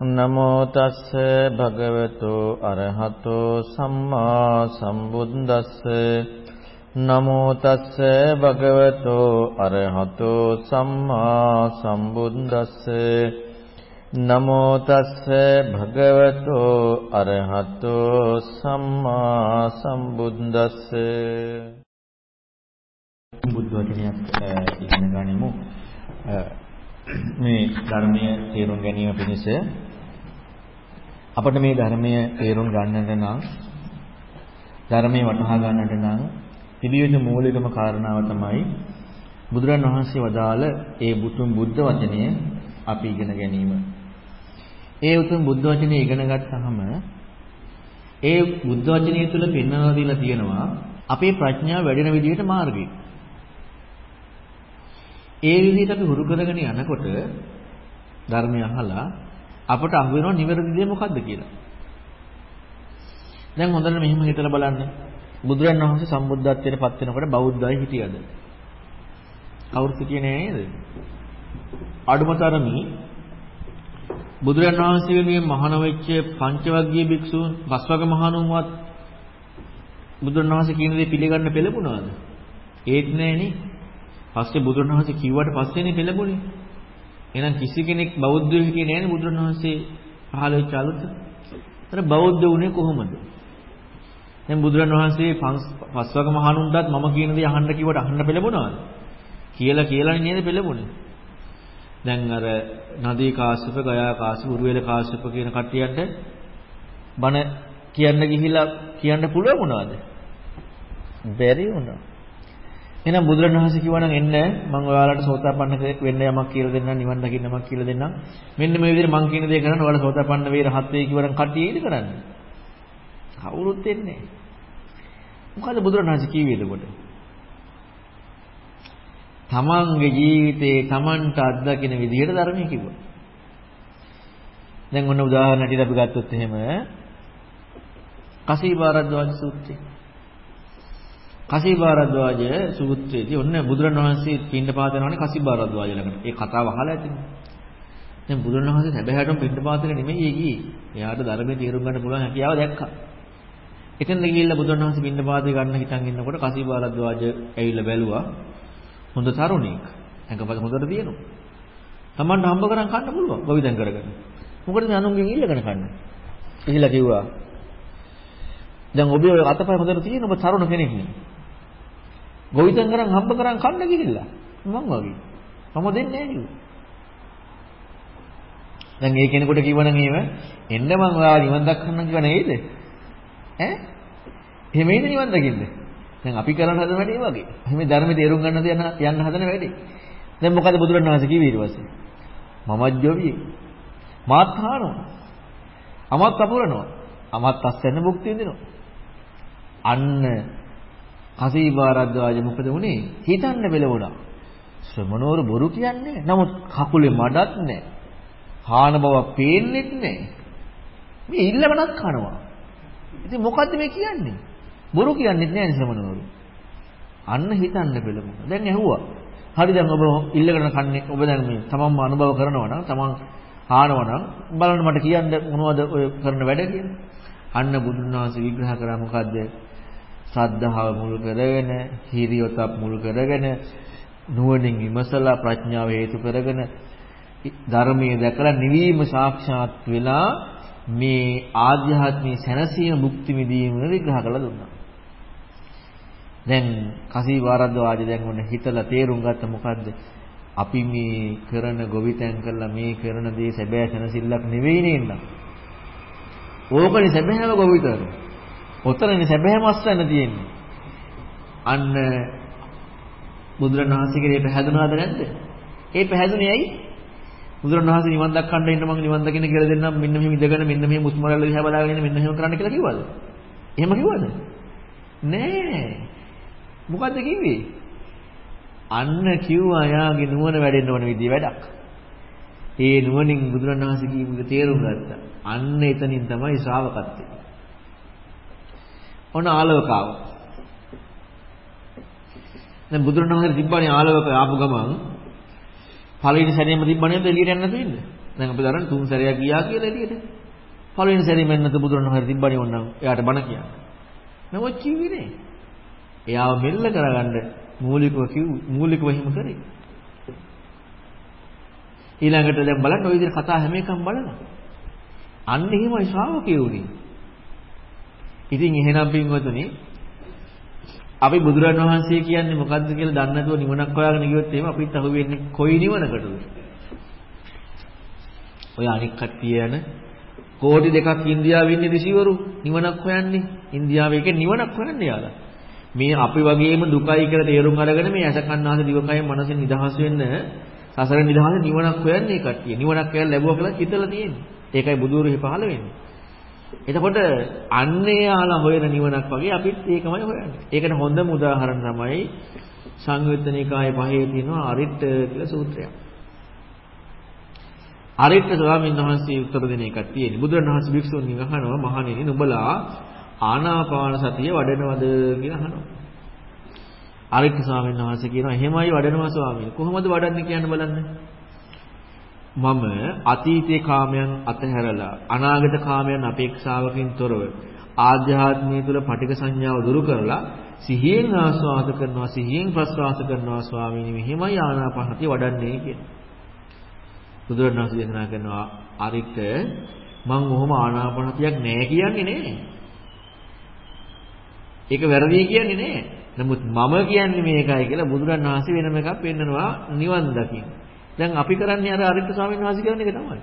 නමෝ තස්ස භගවතු අරහතෝ සම්මා සම්බුද්දස්ස. නමෝ තස්ස භගවතු අරහතෝ සම්මා සම්බුද්දස්ස. නමෝ තස්ස භගවතු අරහතෝ සම්මා සම්බුද්දස්ස. බුද්ධ වචනයක් ඉගෙන ගනිමු. මේ ධර්මයේ තේරුම් ගැනීම පිණිස අපිට මේ ධර්මයේ තේරුම් ගන්නට නම් ධර්මයේ වටහා ගන්නට නම් පිළිවෙත මූලිකම කාරණාව තමයි බුදුරන් වහන්සේ වදාළ ඒ බුතුන් බුද්ධ වචනය අපි ඉගෙන ගැනීම. ඒ උතුම් බුද්ධ වචනේ ඉගෙන ගත්තාම ඒ බුද්ධ වචනය තුළ පෙන්වනවා දීලා තියෙනවා අපේ ප්‍රඥාව වැඩෙන විදිහට මාර්ගය. ඒ විදිහට අපි හුරු කරගෙන යනකොට ධර්මය අහලා අපට අහු වෙනව නිවැරදි දේ මොකද්ද කියලා. දැන් හොඳට මෙහෙම හිතලා බලන්න. බුදුරන් වහන්සේ සම්බුද්ධත්වයට පත් වෙනකොට බෞද්ධයි හිටියද? කවුරුත් හිටියේ නෑ නේද? අඩුමතරමි බුදුරන් වහන්සේ වෙනුවෙන් මහාන වෙච්ච පංචවග්ගීය භික්ෂූන් පස්වග මහණුන්වත් බුදුරන් වහන්සේ කියන දේ පිළිගන්න පෙළඹුණාද? ඒත් නෑනේ. පස්සේ බුදුරන් වහන්සේ කිව්වට පස්සේනේ පෙළඹුණේ. එහෙනම් කිසි කෙනෙක් බෞද්ධයෙක් හිටියේ නෑනේ බුදුරන් වහන්සේ පහළ වෙච්ච අලුත. ඒතර බෞද්ධ වුණේ කොහොමද? දැන් බුදුරන් වහන්සේ පස්වග මහණුන්ටත් මම කියන දේ අහන්න කිව්වට අහන්න පෙළඹුණාද? කියලා කියලා නේද පෙළඹුණේ. දැන් අර නදී කාශ්‍යප, ගයා කාශ්‍යප, උරුවෙල කාශ්‍යප කියන කට්ටියන්ට බණ කියන්න ගිහිලා කියන්න පුළුවන් වුණාද? බැරි වුණා. එහෙනම් බුදුරණවහන්සේ කිව්වනම් එන්න මම ඔයාලට සෝතාපන්න වෙන්න යමක් කියලා දෙන්නම් නිවන් දකින්න යමක් කියලා දෙන්නම්. මෙන්න මේ විදිහට මං කියන දේ කරන්න ඔයාලා සෝතාපන්න වේ රහත් වෙයි කිව්වනම් කට්ටිය ඒද කරන්නේ. කවුරුත් එන්නේ මොකද බුදුරණවහන්සේ කිව්වේ එතකොට? තමන්ගේ ජීවිතේ තමන්ට අත්දකින විදිහට ධර්මයේ කිව්වා. දැන් ඔන්න උදාහරණයක් අපි ගත්තොත් එහෙම කසීබාරද්වාජ සූත්‍රය. කසීබාරද්වාජ සූත්‍රයේදී ඔන්න බුදුරණවහන්සේ පින්නපාත යනවනේ කසීබාරද්වාජ ළඟට. ඒ කතාව අහලා ඇතිනේ. දැන් බුදුරණවහන්සේ හැබැයිටම පින්නපාතේ නෙමෙයි ගියේ. එයාට ධර්මයේ තේරුම් ගන්න පුළුවන් හැකියාව දැක්කා. එතෙන්ද ගිහිල්ලා බුදුරණවහන්සේ පින්නපාතේ ගන්න හිතන් ඉන්නකොට කසීබාරද්වාජ ඇවිල්ලා බැලුවා. හොඳ තරුණෙක්. ඇඟපත හොඳට තියෙනවා. Tamanට හම්බ කරන් කන්න පුළුවන් ගොවිතැන් කරගෙන. මොකටද අනුන්ගෙන් ඉල්ලගෙන කන්නේ? ඉහිලා කිව්වා දැන් ඔබේ ඔය අතපය හොඳට තියෙන ඔබ තරුණ කෙනෙක් නේ. ගොවිතැන් කරන් හම්බ කරන් කන්න ගිහිල්ලා මං වගේ. මම දෙන්නේ නැහැ කිව්වා. දැන් ඒ කෙනෙකුට කිව්වනම් එහෙම එන්න මං ඔයා නිවන් දක්වන්න කිව්ව නේද? ඈ? එහෙම නේද නිවන් දකින්න? දැන් අපි කරන හදන වැඩේ වගේ. එහෙම ධර්මයේ තේරුම් ගන්නද යන යන්න හදන වැඩේ. දැන් මොකද බුදුරණවහන්සේ කිව්වේ ඊට පස්සේ? මමත් ජොවියේ. මාත් හානවා. අමත් අපුරනවා. අමත් අස්සෙන්න භුක්ති විඳිනවා. අන්න කසීබාරද්වාජ මොකද වුනේ? හිතන්න බෙලවුණා. ශ්‍රමණෝර බොරු කියන්නේ. නමුත් කකුලේ මඩක් නැහැ. හාන බවක් පේන්නෙත් නැහැ. මේ ඉල්ලවනක් කනවා. ඉතින් මොකද්ද මේ කියන්නේ? බොරු කියන්නෙත් නැහැ ශ්‍රමණෝරු. අන්න හිතන්න බෙලවුණා. දැන් ඇහුවා. හරි දැන් ඔබ ඉල්ලගෙන කන්නේ ඔබ දැන් මේ තමන්ම අනුභව කරනවා නම් තමන් ආනවා නම් බලන්න මට කියන්න මොනවද ඔය කරන වැඩ කියලා. අන්න බුදුන් වහන්සේ විග්‍රහ කරා මොකද්ද? ශ්‍රද්ධාව මුල් කරගෙන, හිරියොතප් මුල් කරගෙන, නුවණින් විමසලා ප්‍රඥාව හේතු කරගෙන ධර්මයේ දැකලා නිවීම සාක්ෂාත් වෙලා මේ ආධ්‍යාත්මික සැනසීම භුක්ති විඳීම විග්‍රහ කරලා දුන්නා. දැන් කසී වාරද්දවාජ දැන් ඔන්න හිතලා තේරුම් ගත්ත මොකද්ද? අපි මේ කරන ගොවිතැන් කරලා මේ කරන දේ සැබෑ සැනසෙල්ලක් නෙවෙයි නේද? ඕකනේ සැබෑම ගොවිතැන. ඔතනනේ සැබෑම අස්වැන්න තියෙන්නේ. අන්න බුදුරණවහන්සේගේ පැහැදුනාද නැද්ද? ඒ පැහැදුනේ ඇයි? බුදුරණවහන්සේ නිවන් දක්කන්න ඉන්න මම නිවන් දකින්න කියලා දෙන්නම් මෙන්න මෙහෙම ඉඳගෙන මෙන්න මෙහෙම මුස්මරල්ල දිහා බලාගෙන ඉන්න මෙන්න මෙහෙම කරන්න කියලා කිව්වද? එහෙම කිව්වද? නෑ. මොකද්ද කිව්වේ? අන්න කිව්වා යාගේ නුවණ වැඩෙන්න ඕන විදිය වැඩක්. ඒ නුවණින් බුදුරණවහන්සේ කියපු තේරුම් ගත්තා. අන්න එතනින් තමයි ශ්‍රාවකත්වය. ඔන්න ආලවකාව. දැන් බුදුරණවහන්සේ තිබ්බනේ ආලවක ආපු ගමන් පළවෙනි සැරේම තිබ්බනේ එළියට යන්න නැතුව ඉන්න. දැන් අපි දරන තුන් සැරයක් ගියා කියලා එළියට. පළවෙනි සැරේ මෙන්නත බුදුරණවහන්සේ තිබ්බනේ ඕනනම් එයාට බණ කියන්න. නමුත් කිව්වේ නේ. එයාව මෙල්ල කරගන්න මූලිකව කිව් මූලිකව හිම කරේ. ඊළඟට දැන් බලන්න ওই විදිහට කතා හැම එකම බලනවා. අන්න එහෙමයි ශ්‍රාවකයෝ උනේ. ඉතින් එහෙනම් පින්වතුනි අපි බුදුරන් වහන්සේ කියන්නේ මොකද්ද කියලා දන්නේ නැතුව නිවනක් හොයාගෙන ගියොත් එහෙම අපිත් අහු වෙන්නේ කොයි නිවනකටද? ඔය අනික් කට්ටිය යන කෝටි දෙකක් ඉන්දියාවේ ඉන්නේ ඍෂිවරු නිවනක් හොයන්නේ. ඉන්දියාවේ එක නිවනක් හොයන්නේ යාලා. මේ අපි වගේම දුකයි කියලා තේරුම් අරගෙන මේ ඇස කන්නාස දිවකය මනසෙන් නිදහස් වෙන්න සසර නිදහස නිවනක් හොයන්නේ කට්ටිය. නිවනක් හොයලා ලැබුවා කියලා හිතලා තියෙන්නේ. ඒකයි බුදුරුහි පහළ වෙන්නේ. එතකොට අන්නේ යාලා හොයන නිවනක් වගේ අපිත් ඒකමයි හොයන්නේ. ඒකට හොඳම උදාහරණ තමයි සංයුත්තනිකායේ පහේ තියෙනවා අරිට්ඨ කියලා සූත්‍රයක්. අරිට්ඨ ස්වාමීන් වහන්සේ උත්තර දෙන එකක් තියෙන්නේ. බුදුරණවහන්සේ භික්ෂුන්ගෙන් අහනවා මහණෙනි නුඹලා ආනාපාන සතිය වඩනවද කියලා අහනවා. අරිට්ඨ ස්වාමීන් වහන්සේ කියනවා එහෙමයි වඩනවා ස්වාමීන්. කොහොමද වඩන්නේ කියන්න බලන්න. මම අතීතේ කාමයන් අතහැරලා අනාගත කාමයන් අපේක්ෂාවකින් තොරව ආධ්‍යාත්මය තුළ පටික සංඥාව දුරු කරලා සිහියෙන් ආස්වාද කරනවා සිහියෙන් ප්‍රස්වාස කරනවා ස්වාමීනි මෙහිමයි ආනාපානසතිය වඩන්නේ කියන්නේ. බුදුරණවහන්සේ දේශනා කරනවා අරිට මං ඔහොම ආනාපානසතියක් නෑ කියන්නේ නෑ. ඒක වැරදි කියන්නේ නෑ. නමුත් මම කියන්නේ මේකයි කියලා බුදුරණවහන්සේ වෙනම එකක් පෙන්නනවා නිවන් දකින්න. දැන් අපි කරන්නේ අර අරිට ස්වාමීන් වහන්සේ කියන එක තමයි.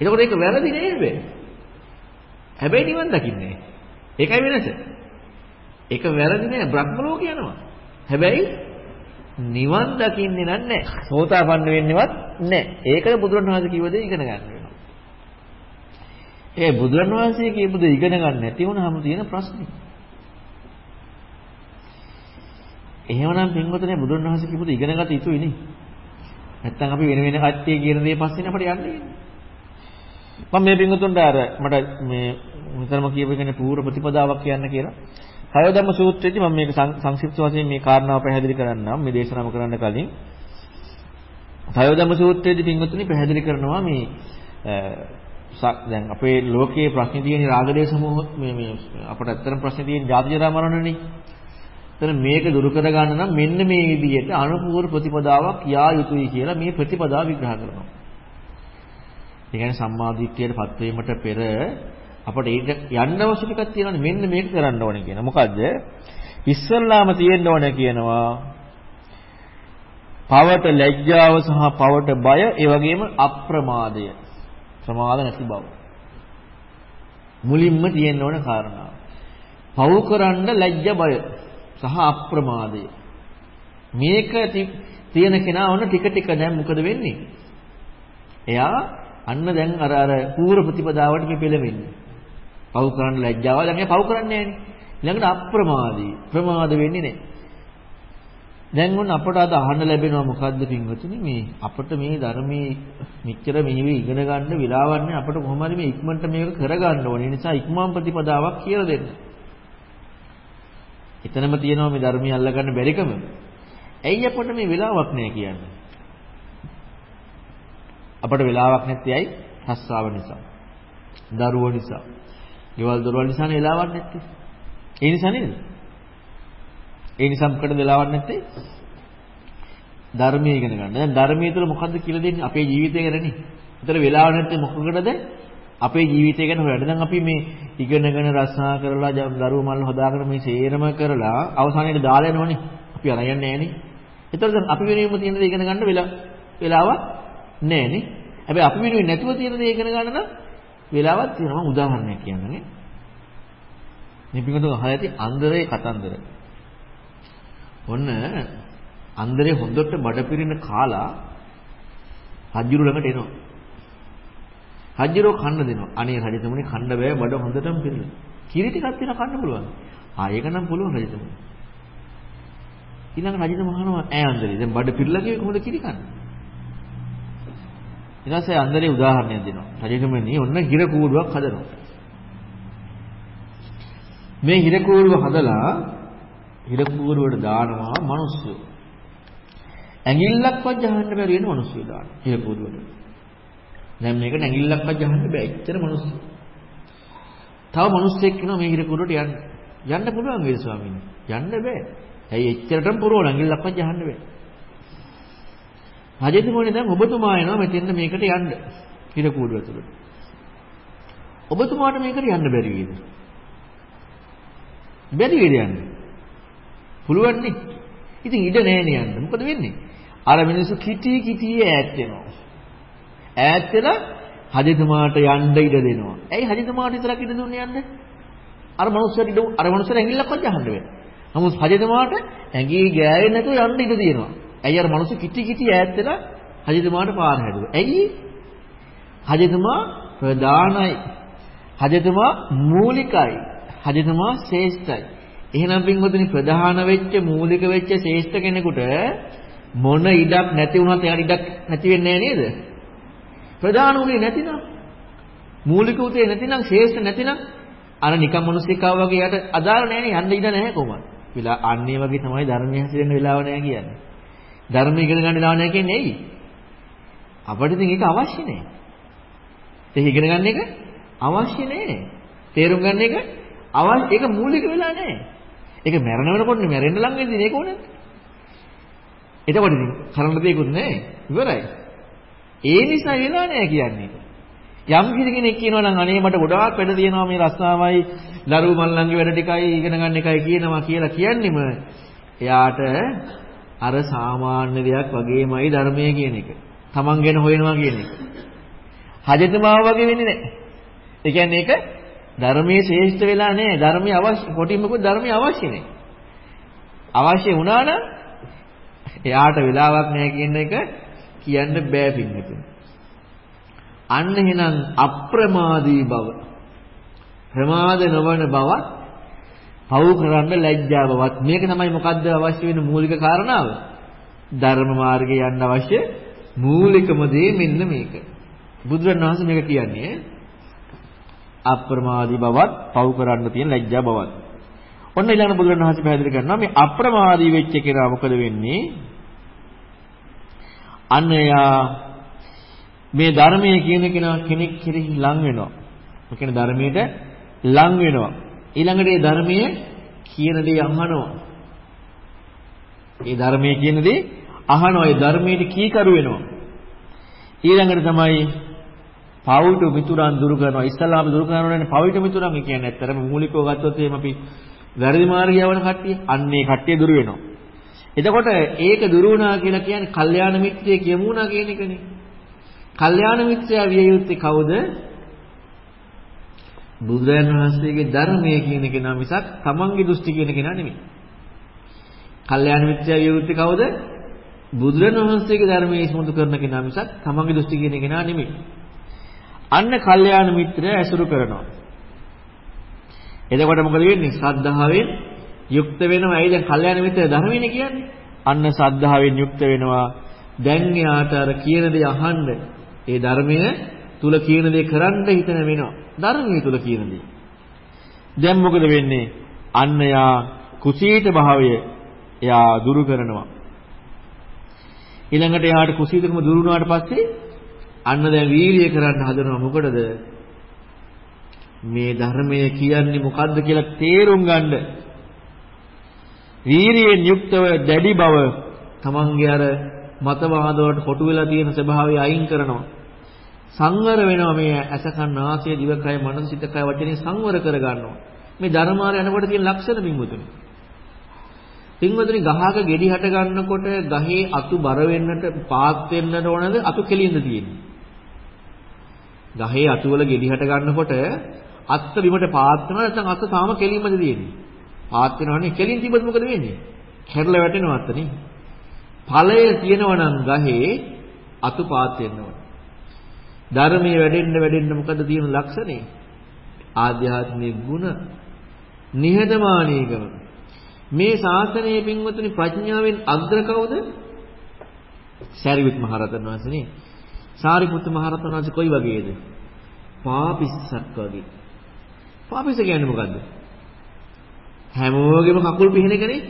එතකොට ඒක වැරදි නේද? හැබැයි නිවන් දකින්නේ. ඒකයි වෙනස. ඒක වැරදි නෑ බ්‍රහ්ම ලෝක යනවා. හැබැයි නිවන් දකින්නේ නැහැ. සෝතාපන්න වෙන්නේවත් නැහැ. ඒකද බුදුරණවහන්සේ කිව්ව දේ ඉගෙන ගන්න වෙනවා. ඒ බුදුරණවහන්සේ කියපු දේ ඉගෙන ගන්න නැති වුණාම තියෙන ප්‍රශ්නේ. එහෙමනම් පින්වතුනි බුදුරණවහන්සේ කියපු දේ ඉගෙන ගත යුතුයි නේ. නැත්තම් අපි වෙන වෙන කට්ටිය කියන දේ පස්සේ අපිට යන්න වෙන්නේ. මම මේ පින්වතුන්ට අර මට මේ විතරම කියපු එකනේ පූර්ව ප්‍රතිපදාවක් කියන්න කියලා. හයදම සූත්‍රයේදී මම මේක සංක්ෂිප්ත වශයෙන් මේ කාරණාව පැහැදිලි කරන්නම් මේ දේශනාව කරන්න කලින්. හයදම සූත්‍රයේදී පින්වතුනි පැහැදිලි කරනවා මේ දැන් අපේ ලෝකයේ ප්‍රශ්න තියෙන රාගදේශ සමූහ මේ මේ අපට ඇත්තටම ප්‍රශ්න තියෙන ජාති ජරා මරණනේ. එතන මේක දුරු කර ගන්න නම් මෙන්න මේ විදිහට අනුපූර්ව ප්‍රතිපදාවක් යා යුතුයි කියලා මේ ප්‍රතිපදාව විග්‍රහ කරනවා. ඒ කියන්නේ සම්මාදිට්ඨියට පත් වීමට පෙර අපට ඒක යන්න අවශ්‍ය ටිකක් තියෙනවානේ මෙන්න මේක කරන්න ඕනේ කියන. මොකද්ද? ඉස්සල්ලාම තියෙන්න ඕනේ කියනවා. පවට ලැජ්ජාව සහ පවට බය ඒ වගේම අප්‍රමාදය. ප්‍රමාද නැති බව. මුලින්ම තියෙන්න ඕන කාරණා. පව් කරන්න ලැජ්ජ බය සහ අප්‍රමාදය. මේක තියෙන කෙනා ඔන්න ටික ටික දැන් මොකද වෙන්නේ? එයා අන්න දැන් අර අර පූර්ව ප්‍රතිපදාවට මේ පෙළෙන්නේ. පව් කරන්න ලැජ්ජාව දැන් එයා පව් කරන්නේ නැහනේ. ඊළඟට අප්‍රමාදී. ප්‍රමාද වෙන්නේ නැහැ. දැන් උන් අපට අද අහන්න ලැබෙනවා මොකද්ද පින්වතුනි මේ අපිට මේ ධර්මයේ මෙච්චර මෙහෙවි ඉගෙන ගන්න වෙලාවක් නැහැ අපිට කොහොම හරි මේ ඉක්මනට මේක කරගන්න ඕනේ. ඒ නිසා ඉක්මන් ප්‍රතිපදාවක් කියලා දෙන්න. එතනම තියෙනවා මේ ධර්මය අල්ලගන්න බැරිකම. ඇයි අපට මේ වෙලාවක් නැහැ කියන්නේ? අපට වෙලාවක් නැත්තේ ඇයි? රස්සාව නිසා. දරුවෝ නිසා. ගෙවල් දොරවල් නිසානේ වෙලාවක් නැත්තේ. ඒ නිසා නේද? ඒ නිසා මොකටද වෙලාවක් නැත්තේ? ධර්මයේ ඉගෙන ගන්න. දැන් ධර්මයේ තුල මොකද්ද කියලා දෙන්නේ? අපේ ජීවිතය ගැනනේ. ඒතර වෙලාව නැත්තේ මොකකටද? අපේ ජීවිතය ගැන හොයන්න. දැන් අපි මේ ඉගෙනගෙන රසනා කරලා දරුවෝ මල්ල හොදාගෙන මේ සේරම කරලා අවසානයේදී දාලා යනවනේ. අපි අර යන්නේ නැහනේ. ඒතර දැන් අපි වෙනුවෙන් තියෙන දේ ඉගෙන ගන්න වෙලා වෙලාවක් නැහනේ. හැබැයි අපි වෙනුවෙන් නැතුව තියෙන දේ ඉගෙන ගන්න නම් වෙලාවක් තියෙනවා මම උදාහරණයක් කියන්නේ. මේ පිටුතු අහලා ඇති අන්දරේ කතන්දර. ඔන්න අන්දරේ හොඳට බඩ පිරෙන කාලා රජුරු ළඟට එනවා. රජුරෝ කන්න දෙනවා. අනේ රජතුමනි කන්න බෑ බඩ හොඳටම පිරෙලා. කිරි ටිකක් තියෙන කන්න පුළුවන්. ආ ඒක නම් පුළුවන් රජතුමනි. ඊළඟ රජතුමා අහනවා ඈ අන්දරේ දැන් බඩ පිරලා කිව්වේ කොහොමද කිරි කන්නේ? ඊට පස්සේ අන්දරේ උදාහරණයක් දෙනවා. රජතුමනි ඔන්න හිර කූඩුවක් හදනවා. මේ හිර කූඩුව හදලා හිර කූඩුවට දානවා මිනිස්සු. ඇඟිල්ලක්වත් ජහන්න බැරි වෙන මිනිස්සු දානවා හිර කූඩුවට. දැන් මේක නැගිල්ලක්වත් යහන්න බෑ. එච්චර මිනිස්සු. තව මිනිස්සෙක් කෙනා මේ හිර කුඩට යන්න. යන්න පුළුවන් වේද ස්වාමීනි? යන්න බෑ. ඇයි එච්චරටම පුරවන නැගිල්ලක්වත් යහන්න බෑ. රජතුමනි දැන් ඔබතුමා එනවා මෙතෙන්ද මේකට යන්න. හිර කුඩුව ඇතුළට. ඔබතුමාට මේකට යන්න බැරි වේද? බැරි වේද යන්න? පුළුවන් නේ. ඉතින් ඉඩ නැහැ යන්න. මොකද වෙන්නේ? අර මිනිස්සු කිටි කිටි ඈත් වෙනවා. ඈත් වෙලා හජතුමාට යන්න ඉඩ දෙනවා. ඇයි හජතුමාට විතරක් ඉඩ දුන්නේ යන්න? අර මනුස්සයාට ඉඩ අර මනුස්සයාට ඇඟිල්ලක්වත් යහන්න බෑ. නමුත් හජතුමාට ඇඟේ ගෑවෙන්නේ නැතුව යන්න ඉඩ දෙනවා. ඇයි අර මනුස්ස කිටි කිටි ඈත් වෙලා හජතුමාට පාර හැදුවා. ඇයි? හජතුමා ප්‍රධානයි. හජතුමා මූලිකයි. හජතුමා ශ්‍රේෂ්ඨයි. එහෙනම් පින්වතුනි ප්‍රධාන වෙච්ච මූලික වෙච්ච ශ්‍රේෂ්ඨ කෙනෙකුට මොන ඉඩක් නැති වුණත් එයාට ඉඩක් නැති වෙන්නේ නේද? ප්‍රධාන උනේ නැතිනම් මූලික උතේ නැතිනම් ශ්‍රේෂ්ඨ නැතිනම් අර නිකම් මිනිස්සෙක් ආවා වගේ යට අදාළ නැහැ නේ යන්න ඉඩ නැහැ කොහොමද? විලා අන්නේ වගේ තමයි ධර්මයේ හැසිරෙන්න වෙලාව නැහැ කියන්නේ. ධර්ම ඉගෙන ගන්න වෙලාව නැහැ කියන්නේ ඇයි? අපිට ඉතින් ඒක අවශ්‍ය නැහැ. ඒක ඉගෙන ගන්න එක අවශ්‍ය නැහැ. තේරුම් ගන්න එක අවශ්‍ය ඒක මූලික වෙලා නැහැ. ඒක මැරෙන වෙනකොට මැරෙන්න ලඟ ඉඳින ඒක ඕනේ. එතකොට ඉතින් කරන්න දෙයක්වත් නැහැ. ඉවරයි. ඒ නිසා වෙලා නැහැ කියන්නේ. යම් කිසි කෙනෙක් කියනවා නම් අනේ මට ගොඩාක් වැඩ තියෙනවා මේ රස්නාවයි දරුවෝ මල්ලන්ගේ වැඩ ටිකයි ඉගෙන ගන්න එකයි කියනවා කියලා කියන්නෙම එයාට අර සාමාන්‍ය දෙයක් වගේමයි ධර්මයේ කියන එක. Taman ගැන හොයනවා කියන එක. හජතමාව වගේ වෙන්නේ නැහැ. ඒ කියන්නේ ඒක ධර්මයේ ශ්‍රේෂ්ඨ වෙලා නැහැ. ධර්මයේ අවශ්‍ය කොටින්මකුත් ධර්මයේ අවශ්‍ය නැහැ. අවශ්‍ය වුණා නම් එයාට වෙලාවක් නැහැ කියන එක කියන්න බෑ පින්නතුන්. අන්න එහෙනම් අප්‍රමාදී බව ප්‍රමාද නොවන බවත් පව් කරන්න ලැජ්ජා බවත්. මේක තමයි මොකද්ද අවශ්‍ය වෙන මූලික කාරණාව? ධර්ම මාර්ගේ යන්න අවශ්‍ය මූලිකම දේ මෙන්න මේක. බුදුරණවහන්සේ මේක කියන්නේ අප්‍රමාදී බවත් පව් කරන්න තියෙන ලැජ්ජා බවත්. ඔන්න ඊළඟ බුදුරණවහන්සේ පැහැදිලි කරනවා මේ අප්‍රමාදී වෙච්ච කෙනා මොකද වෙන්නේ? අන්න එයා මේ ධර්මයේ කියන කෙනා කෙනෙක් කෙරෙහි ලං වෙනවා. ඒ කියන්නේ ධර්මයට ලං වෙනවා. ඊළඟට ඒ ධර්මයේ කියන දේ අහනවා. ඒ ධර්මයේ කියන දේ අහනවා. ඒ ධර්මයට කීකරු වෙනවා. ඊළඟට තමයි පෞඩ මිතුරන් දුරු කරනවා. ඉස්සලාම දුරු කරනවානේ පෞඩ මිතුරන් කියන්නේ ඇත්තරම මූලිකව ගත්තොත් එහෙම අපි වැරදි මාර්ගය යවන කට්ටිය අන්නේ කට්ටිය දුරු වෙනවා. එතකොට ඒක දුරු වුණා කියලා කියන්නේ කල්යාණ මිත්‍රයෙක් යමු වුණා කියන එකනේ. කල්යාණ මිත්‍රයා විය යුත්තේ කවුද? බුදුරජාණන් වහන්සේගේ ධර්මයේ කියන කෙනා මිසක් තමන්ගේ දෘෂ්ටි කියන කෙනා නෙමෙයි. කල්යාණ මිත්‍රයා විය යුත්තේ කවුද? බුදුරජාණන් වහන්සේගේ ධර්මයේ ඉස්මතු කරන කෙනා මිසක් තමන්ගේ දෘෂ්ටි කියන කෙනා නෙමෙයි. අන්න කල්යාණ මිත්‍රය ඇසුරු කරනවා. එතකොට මොකද වෙන්නේ? ශ්‍රද්ධාවෙන් යුක්ත වෙනවා. ඇයි දැන් කල්යාණ මිත්‍ර ධර්මයනේ කියන්නේ? අන්න ශ්‍රද්ධාවෙන් යුක්ත වෙනවා. දැන් යාට අර කියන දේ අහන්න ඒ ධර්මය තුල කියන දේ කරන්න හිතන වෙනවා. ධර්මයේ තුල කියන දේ. දැන් මොකද වෙන්නේ? අන්න යා කුසීත භාවය එයා දුරු කරනවා. ඊළඟට එයාට කුසීතකම දුරු වුණාට පස්සේ අන්න දැන් වීර්යය කරන්න හදනවා මොකටද? මේ ධර්මය කියන්නේ මොකද්ද කියලා තේරුම් ගන්න. වීරියෙන් යුක්තව දැඩි බව තමන්ගේ අර මතවාද වලට කොටු වෙලා තියෙන ස්වභාවය අයින් කරනවා. සංවර වෙනවා මේ ඇස කන් නාසය දිවකය මනස සිත කය වචනේ සංවර කර ගන්නවා. මේ ධර්මාර යනකොට තියෙන ලක්ෂණ බින්වතුනි. පින්වතුනි ගහක ගෙඩි හට ගන්නකොට ගහේ අතු බර වෙන්නට පාත් වෙන්නට ඕනද අතු කෙලින්ද තියෙන්නේ? ගහේ අතු වල ගෙඩි හට ගන්නකොට අත්ත බිමට පාත් වෙනවා නැත්නම් අත්ත තාම කෙලින්මද තියෙන්නේ? පාත් වෙනවනේ කෙලින් තිබ්බොත් මොකද වෙන්නේ? කැරලා වැටෙනවා අත්තනේ. ඵලය තියෙනවා නම් ගහේ අතු පාත් වෙනවා. ධර්මයේ වැඩෙන්න වැඩෙන්න මොකද තියෙන ලක්ෂණේ? ආධ්‍යාත්මික ගුණ නිහතමානීකම. මේ ශාසනයේ පින්වතුනි ප්‍රඥාවෙන් අග්‍ර කවුද? සාරිපුත් මහ රහතන් වහන්සේනේ. සාරිපුත් මහ රහතන් වහන්සේ කොයි වගේද? පාපිස්සක් වගේ. පාපිස්ස කියන්නේ මොකද්ද? හැමෝගෙම කකුල් පිහින කෙනෙක්.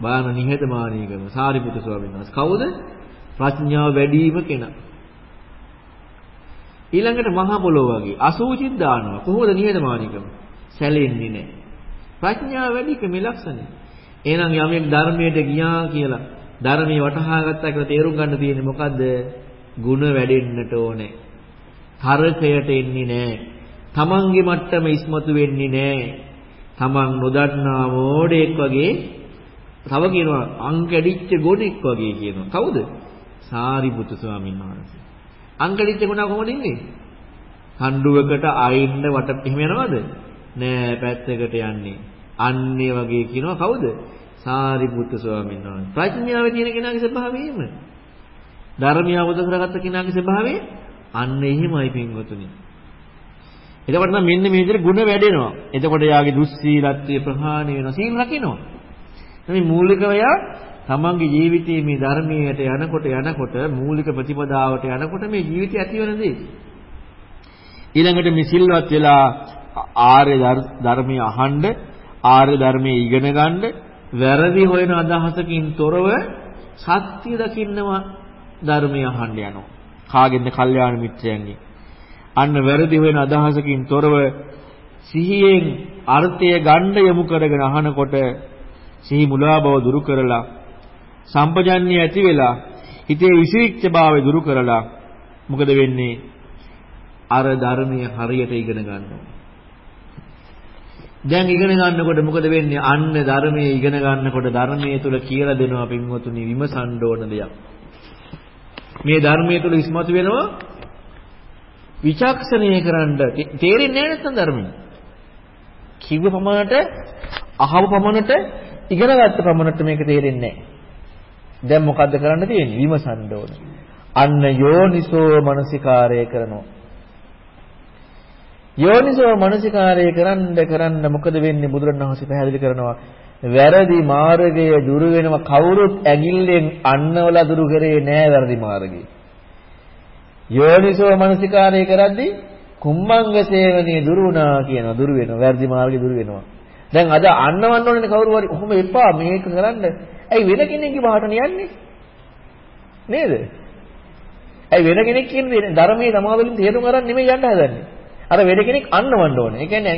බාන නිහතමානීකම සාරිපුත් ස්වාමීන් වහන්සේ. කවුද? ප්‍රඥාව වැඩිම කෙනා. ඊළඟට මහා පොළොව වගේ අසූචිත් දානවා. කොහොමද නිහතමානීකම? සැලෙන්නේ නැහැ. ප්‍රඥාව වැඩිකමේ ලක්ෂණය. එහෙනම් යමෙක් ධර්මයට ගියා කියලා ධර්මයේ වටහා ගත්තා කියලා තේරුම් ගන්න තියෙන්නේ මොකද්ද? ಗುಣ වැඩෙන්නට ඕනේ. තරකයට එන්නේ නැහැ. තමන්ගේ මට්ටම ඉස්මතු වෙන්නේ නැහැ. තමන් නොදන්නා මෝඩෙක් වගේ තව කියනවා අං කැඩිච්ච ගොනෙක් වගේ කියනවා. කවුද? සාරිපුත්තු ස්වාමීන් වහන්සේ. අං කැඩිච්ච ගොනා කොහොමද ඉන්නේ? කණ්ඩුවකට අයින්න වට එහෙම යනවද? නෑ පැත්තකට යන්නේ. අන්නේ වගේ කියනවා කවුද? සාරිපුත්තු ස්වාමීන් වහන්සේ. ප්‍රඥාවේ තියෙන කෙනාගේ ස්වභාවය එහෙම. ධර්මය අවබෝධ කරගත්ත කෙනාගේ ස්වභාවය අන්න එහෙමයි පින්වතුනි. එතකොට නම් මෙන්න මේ විදිහට ಗುಣ වැඩෙනවා. එතකොට යාගේ දුස්සීලත්වය ප්‍රහාණය වෙනවා. සීල් රකින්නවා. මේ මූලිකව යා තමන්ගේ ජීවිතයේ මේ ධර්මයට යනකොට යනකොට මූලික ප්‍රතිපදාවට යනකොට මේ ජීවිතය ඇති වෙන දේ. ඊළඟට මේ සිල්වත් වෙලා ආර්ය ධර්මය අහන්න ආර්ය ධර්මයේ ඉගෙන ගන්න වැරදි හොයන අදහසකින් තොරව සත්‍ය දකින්නවා ධර්මය අහන්න යනවා. කාගෙන්ද? කල්යාණ මිත්‍රයන්ගෙන්. අන්න වැරදි හොයන අදහසකින් තොරව සිහියෙන් අර්ථය ගන්න යොමු කරගෙන අහනකොට සිහි මුලා බව දුරු කරලා සම්පජන්‍ය ඇති වෙලා හිතේ විසිරිච්ච භාවය දුරු කරලා මොකද වෙන්නේ? අර ධර්මයේ හරියට ඉගෙන ගන්නවා. දැන් ඉගෙන ගන්නකොට මොකද වෙන්නේ? අන්න ධර්මයේ ඉගෙන ගන්නකොට ධර්මයේ තුල කියලා දෙනවා පින්වතුනි විමසන්න ඕන දෙයක්. මේ ධර්මයේ තුල ඉස්මතු වෙනවා විචක්ෂණය කරන්න තේරෙන්නේ නැහැ නැත්නම් ධර්මය. කිව්ව පමණට අහව පමණට ඉගෙන ගත්ත පමණට මේක තේරෙන්නේ නැහැ. දැන් මොකද්ද කරන්න තියෙන්නේ? විමසන්න ඕන. අන්න යෝනිසෝ මනසිකාරය කරනවා. යෝනිසෝ මනසිකාරය කරන්න කරන්න මොකද වෙන්නේ බුදුරණවහන්සේ පැහැදිලි කරනවා වැරදි මාර්ගය දුරු වෙනව කවුරුත් ඇගිල්ලෙන් අන්නවලා දුරු කරේ නෑ වැරදි මාර්ගය යෝනිසෝ මනසිකාරය කරද්දී කුම්මංග සේවනයේ දුරු වුණා කියනවා. දුරු වෙනවා. වැරදි මාර්ගය දුරු වෙනවා. දැන් අද අන්නවන්න ඕනේ කවුරු හරි. ඔහොම එපා. මේක කරන්න. ඇයි වෙන කෙනෙක්ගේ බාහට යන්නේ? නේද? ඇයි වෙන කෙනෙක් කියන්නේ ධර්මයේ සමාවෙලින් තේරුම් අරන් නෙමෙයි යන්න හදන්නේ. අර වෙන කෙනෙක් අන්නවන්න ඕනේ. ඒ කියන්නේ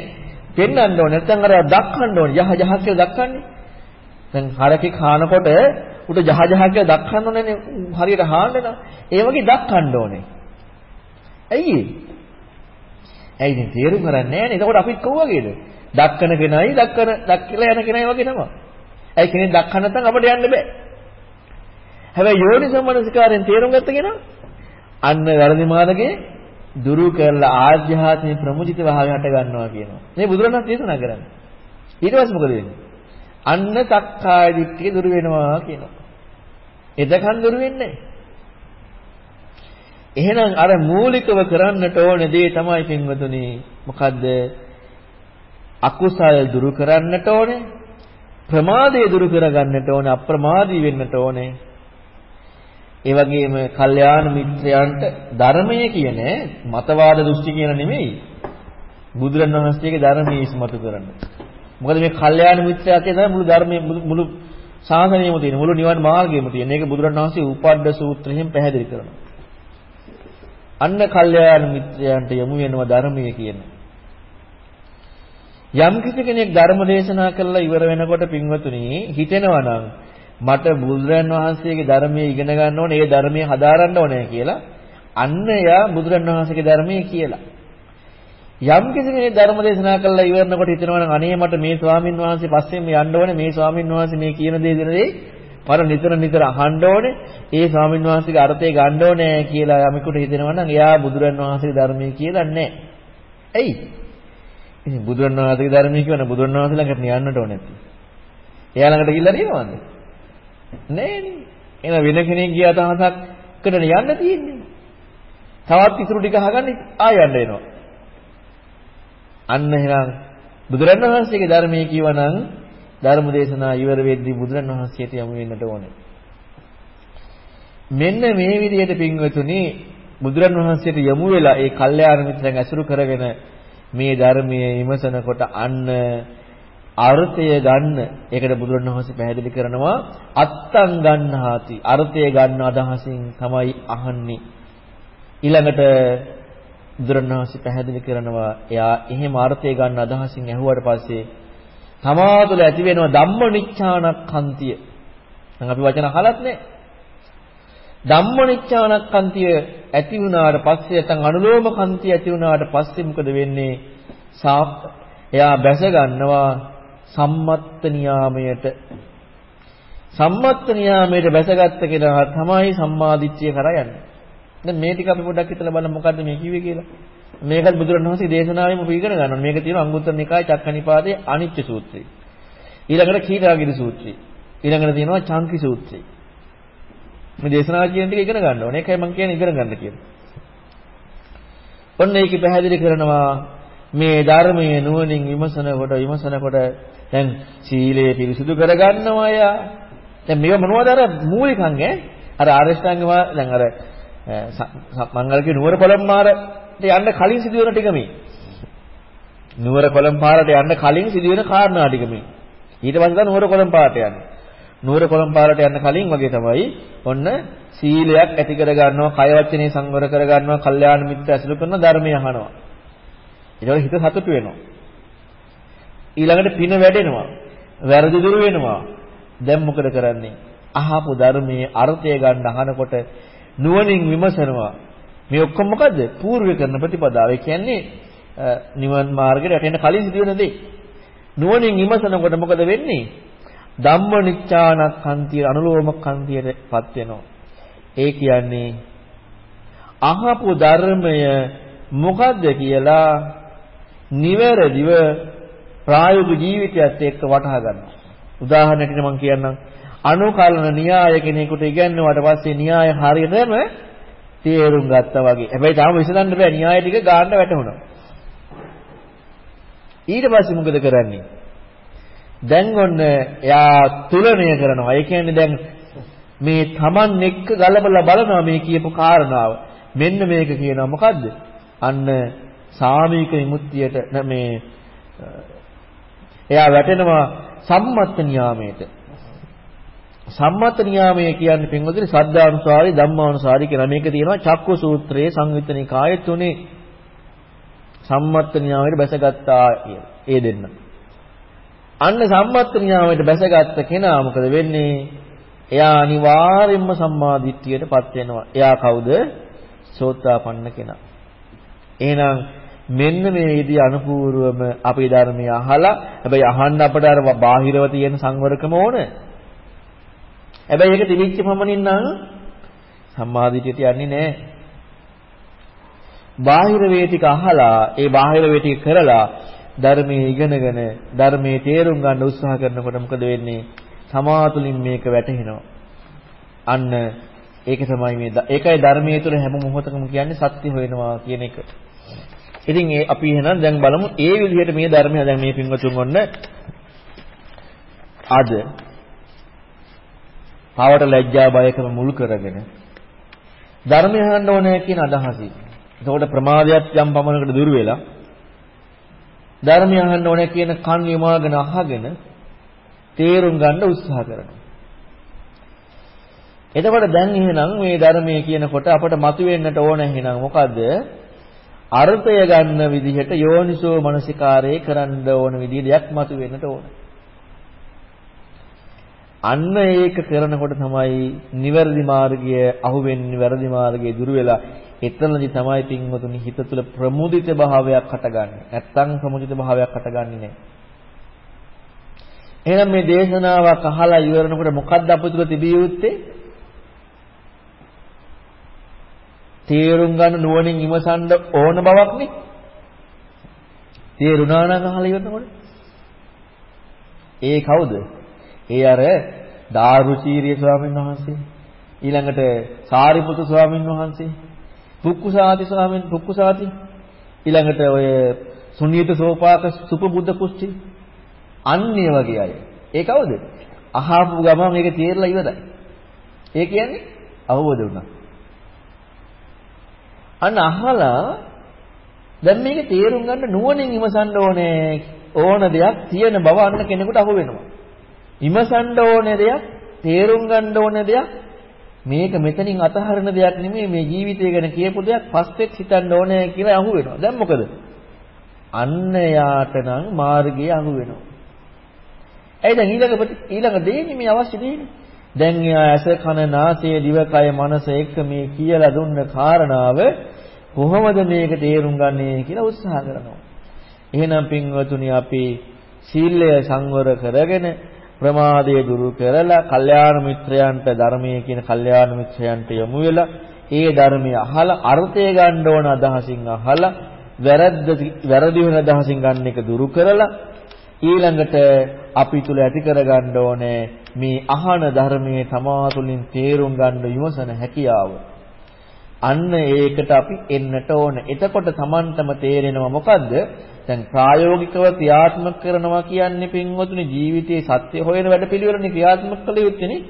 පෙන්වන්න ඕනේ. නැත්නම් අර දක්වන්න ඕනේ. යහ යහ කියලා දක්වන්නේ. දැන් හරකෙක් හානකොට උට ජහ ජහ කියලා දක්වන්න ඕනේ හරියට හාන්න නම් ඒ වගේ දක්වන්න ඕනේ. ඇයි ඇයි ඉතින් තේරුම් ගන්න නැහැ නේද? එතකොට අපිත් කොහොම වගේද? දක්කන කෙනයි දක්කන දක්කලා යන කෙනයි වගේ තමයි. ඇයි කෙනෙක් දක්කන්න නැත්නම් අපිට යන්න බෑ. හැබැයි යෝනිසමනසිකාරයෙන් තේරුම් ගත්ත කෙනා අන්න වැරදි මාර්ගයේ දුරු කරලා ආධ්‍යාත්මික ප්‍රමුජිත භාවය හට ගන්නවා කියනවා. මේ බුදුරණන් දේශනා කරන්නේ. ඊට පස්සේ මොකද වෙන්නේ? අන්න සක්කාය දිට්ඨිය දුරු වෙනවා කියනවා. එදකන් දුරු වෙන්නේ එහෙනම් අර මූලිකව කරන්නට ඕන දේ තමයි පින්වතුනි මොකද්ද? අකුසල් දුරු කරන්නට ඕනේ. ප්‍රමාදය දුරු කරගන්නට ඕනේ. අප්‍රමාදී වෙන්නට ඕනේ. ඒ වගේම කල්යාණ මිත්‍රයන්ට ධර්මය කියන මතවාද දෘෂ්ටි කියන නෙමෙයි බුදුරණවහන්සේගේ ධර්මයේ ඉස්මතු කරන්න. මොකද මේ කල්යාණ මිත්‍රයා කියන මුළු ධර්මයේ මුළු සාසනයම තියෙන මුළු නිවන් මාර්ගයම තියෙන. මේක බුදුරණවහන්සේ උපද්ද සූත්‍රයෙන් පැහැදිලි කරනවා. අන්න කල්යාණ මිත්‍රයන්ට යොමු වෙනවා ධර්මයේ කියන. යම් කිසි කෙනෙක් ධර්ම දේශනා කළා ඉවර වෙනකොට පින්වතුනි හිතෙනවා නම් මට බුදුරන් වහන්සේගේ ධර්මයේ ඉගෙන ගන්න ඕනේ, ඒ ධර්මයේ හදාරන්න ඕනේ කියලා අන්න එයා බුදුරන් වහන්සේගේ ධර්මයේ කියලා. යම් කිසි කෙනෙක් ධර්ම දේශනා කළා ඉවරනකොට හිතනවා නම් අනේ මට මේ ස්වාමින් වහන්සේ පස්සෙන් යන්න ඕනේ, මේ ස්වාමින් වහන්සේ මේ කියන දේ දෙන දේ මට නිතර නිතර අහන්න ඕනේ, ඒ ස්වාමින් වහන්සේගේ අර්ථය ගන්න ඕනේ කියලා යමෙකුට හිතෙනවා නම් එයා බුදුරන් වහන්සේගේ ධර්මයේ කියලා නැහැ. ඇයි? ඉතින් බුදුරන් වහන්සේගේ ධර්මයේ කියන බුදුරන් වහන්සේ ළඟට යන්නට ඕනේ නැති. එයා ළඟට ගිහිල්ලා තියෙනවද? නෑනේ. එහෙනම් වෙන කෙනෙක් ගිය අදහසක්කට යන්න තියෙන්නේ. තවත් ඉතුරු ටික අහගන්න ආය යන්න වෙනවා. අන්න එහෙනම් බුදුරණවහන්සේගේ ධර්මයේ කියවනම් ධර්ම දේශනා ඉවර වෙද්දී බුදුරණවහන්සේට යමු වෙන්නට ඕනේ. මෙන්න මේ විදිහට පින්වතුනි බුදුරණවහන්සේට යමු වෙලා ඒ කල්යාණ මිත්‍රයන් ඇසුරු කරගෙන මේ ධර්මයේ විමසනකොට අන්න අර්ථය ගන්න. ඒකට බුදුරණවහන්සේ පැහැදිලි කරනවා අත්තං ගන්නාති. අර්ථය ගන්න අදහසින් තමයි අහන්නේ. ඊළඟට බුදුරණවහන්සේ පැහැදිලි කරනවා එයා එහෙම අර්ථය ගන්න අදහසින් ඇහුවට පස්සේ තමා තුළ ඇති වෙනවා ධම්මනිච්ඡානක්ඛන්තිය. දැන් අපි වචන අහලත් නැහැ. ධම්මනිච්ඡානක්ඛන්තිය ඇති වුණාට පස්සේ නැත්නම් අනුලෝම කන්තිය ඇති වුණාට පස්සේ මොකද වෙන්නේ? එයා බැස ගන්නවා සම්මත්ත නියාමයට සම්මත්ත නියාමයට බැසගත්ත කෙනා තමයි සම්මාදිට්ඨිය කරා යන්නේ. දැන් මේ ටික අපි පොඩ්ඩක් හිතලා බලමු මොකද්ද මේ කිව්වේ කියලා. මේකත් බුදුරණවහන්සේ දේශනාවෙම අපි ඉගෙන ගන්නවා. මේක තියෙනවා අංගුත්තර නිකායේ චක්කනිපාතයේ අනිච්ච සූත්‍රය. ඊළඟට කීටාගිරි සූත්‍රය. ඊළඟට තියෙනවා චංකි සූත්‍රය. මේ දේශනා කියන ටික ඉගෙන ගන්න ඕනේ. ඒකයි මම කියන්නේ ඉගෙන ගන්න කියලා. ඔන්න ඒක පැහැදිලි කරනවා මේ ධර්මයේ නුවණින් විමසනකොට විමසනකොට දැන් සීලය පිරිසුදු කරගන්නවා අය. දැන් මේව මොනවද අර මූලිකං ඈ? අර ආරෂ්ඨාංගම දැන් අර මංගලගේ නුවර කොළඹාරට යන්න කලින් සිදුවෙන ටික මේ. නුවර කොළඹාරට යන්න කලින් සිදුවෙන කාරණා ටික මේ. ඊට පස්සේ තමයි නුවර කොළඹාරට යන්නේ. නුවර කොළඹාරට යන්න කලින් වගේ තමයි ඔන්න සීලයක් ඇති කර ගන්නවා, කය වචනේ සංවර කර ගන්නවා, කල්යාණ මිත්‍ර ඇසුරු කරන ධර්මය අහනවා. ඊට හිත සතුටු වෙනවා. ඊළඟට පින වැඩෙනවා. වැරදි දුරු වෙනවා. දැන් මොකද කරන්නේ? අහපු ධර්මයේ අර්ථය ගන්න අහනකොට නුවණින් විමසනවා. මේ ඔක්කොම මොකද්ද? పూర్ව කරන ප්‍රතිපදාව. ඒ කියන්නේ නිවන් මාර්ගයට යටෙන්න කලින් සිදුවෙන දේ. නුවණින් විමසනකොට මොකද වෙන්නේ? ධම්මනිච්ඡානක්ඛන්තිය අනුලෝමකන්තියටපත් වෙනවා. ඒ කියන්නේ අහපු ධර්මය මොකද්ද කියලා නිවැරදිව ප්‍රායෝගික ජීවිතයත් එක්ක වටහා ගන්නවා. උදාහරණයකට මම කියන්නම් අනුකලන න්‍යාය කෙනෙකුට ඉගැන්වුවාට පස්සේ න්‍යාය හරියටම තේරුම් ගත්තා වගේ. හැබැයි තාම විසඳන්න බෑ න්‍යාය ටික ගන්න වැටුණා. ඊට පස්සේ මොකද කරන්නේ? දැන් ඔන්න එයා තුලණය කරනවා. ඒ කියන්නේ දැන් මේ Taman එක්ක ගලපලා බලනවා මේ කියපු කාරණාව. මෙන්න මේක කියනවා මොකද්ද? අන්න සාමීක විමුක්තියට මේ එයා වැටෙනවා සම්මත්ත නියාමයට. සම්මත නියාමය කියන්නේ පින්වතුනි සද්ධානුසාරි ධම්මානුසාරි කියලා මේක තියෙනවා චක්ක සූත්‍රයේ සංයුත්තනිකායේ තුනේ සම්මත නියාමයට බැසගත්තා ඒ දෙන්න. අන්න සම්මත නියාමයට බැසගත්ත කෙනා මොකද වෙන්නේ? එයා අනිවාර්යයෙන්ම සම්මාදිට්ඨියටපත් වෙනවා. එයා කවුද? සෝතාපන්න කෙනා. එහෙනම් මෙන්න මේ විදිහ අනුපූර්වම අපේ ධර්මය අහලා හැබැයි අහන්න අපට අර බාහිරව තියෙන සංවරකම ඕන. හැබැයි ඒක තිබිච්ච පමණින් නම් සම්මාදිටියට යන්නේ නැහැ. බාහිර වේ ටික අහලා ඒ බාහිර වේ ටික කරලා ධර්මයේ ඉගෙනගෙන ධර්මයේ තේරුම් ගන්න උත්සාහ කරනකොට මොකද වෙන්නේ? සමාතුලින් මේක වැටහෙනවා. අන්න ඒක තමයි මේ ඒකයි ධර්මයේ තුල හැම මොහොතකම කියන්නේ සත්‍ය හොයනවා කියන එක. ඉතින් ඒ අපි එහෙනම් දැන් බලමු ඒ විදිහට මේ ධර්මය දැන් මේ පින්වතුන් ඔන්න අද පවට ලැජ්ජා බයකම මුල් කරගෙන ධර්මය අහන්න ඕනේ කියන අදහසින්. එතකොට ප්‍රමාදයක් යම් පමණකට දුර වෙලා ධර්මය අහන්න ඕනේ කියන කන් යමාගෙන අහගෙන තේරුම් ගන්න උත්සාහ කරනවා. එතකොට දැන් එහෙනම් මේ ධර්මයේ කියනකොට අපට මතුවෙන්නට ඕන එහෙනම් මොකද්ද? අර්ථය ගන්න විදිහට යෝනිසෝ මනසිකාරයේ කරන්න ඕන විදිහ දෙයක් මතුවෙන්නට ඕන. අන්න ඒක කරනකොට තමයි නිවැරදි මාර්ගය අහුවෙන්නේ වැරදි මාර්ගයේ දුර වෙලා එතනදි තමයි පින්වතුනි හිත තුළ ප්‍රමුදිත භාවයක් හටගන්නේ. නැත්තම් ප්‍රමුදිත භාවයක් හටගන්නේ නැහැ. එහෙනම් මේ දේශනාවක් අහලා ඉවරනකොට මොකද්ද අපතුල තිබිය යුත්තේ? තේරුම් ගන්න නුවණින් ඉමසන්න ඕන බවක්නේ. තේරුණා නම් අහලා ඉවරනකොට. ඒ කවුද? ඒ අර දාරුචීරිය ස්වාමීන් වහන්සේ ඊළඟට සාරිපුත්තු ස්වාමීන් වහන්සේ පුක්කුසාති ස්වාමීන් පුක්කුසාති ඊළඟට ඔය සුනීත සෝපාක සුපබුද්ධ කුස්චි අන්නේ වගේ අය. ඒ කවුද? අහපු ගමන් මේක තේරලා ඉවරයි. ඒ කියන්නේ අවබෝධ වුණා. අන්න අහලා දැන් මේක තේරුම් ගන්න නුවණින් ඉමසන්න ඕනේ ඕන දෙයක් තියෙන බව අන්න කෙනෙකුට අහු වෙනවා. විමසන්න ඕනේ දෙයක්, තේරුම් ගන්න ඕනේ දෙයක් මේක මෙතනින් අතහරින දෙයක් නෙමෙයි මේ ජීවිතය ගැන කියපු දෙයක් පස්සෙත් හිතන්න ඕනේ කියලා අහු වෙනවා. දැන් මොකද? අන්න යාට නම් මාර්ගය අහු වෙනවා. ඇයි දැන් ඊළඟ ඊළඟ දෙන්නේ මේ අවශ්‍ය දෙන්නේ? දැන් එයා ඇස කන නාසය දිවකය මනස එක මේ කියලා දුන්න කාරණාව කොහොමද මේක තේරුම් ගන්නේ කියලා උත්සාහ කරනවා. එහෙනම් පින්වතුනි අපි සීලය සංවර කරගෙන ප්‍රමාදය දුරු කරලා කල්යාණ මිත්‍රයන්ට ධර්මයේ කියන කල්යාණ මිත්‍රයන්ට යොමු වෙලා ඒ ධර්මය අහලා අර්ථය ගන්න ඕන අදහසින් අහලා වැරද්ද වැරදි වෙන අදහසින් ගන්න එක දුරු කරලා ඊළඟට අපි තුල ඇති කරගන්න ඕනේ මේ අහන ධර්මයේ තමා තුළින් තේරුම් ගන්න විමසන හැකියාව. අන්න ඒකට අපි එන්නට ඕන. එතකොට Tamanටම තේරෙනවා මොකද්ද? දැන් ප්‍රායෝගිකව ක්‍රියාත්මක කරනවා කියන්නේ පින්වතුනි ජීවිතයේ සත්‍ය හොයන වැඩපිළිවෙලනේ ක්‍රියාත්මක කළ යුත්තේනේ.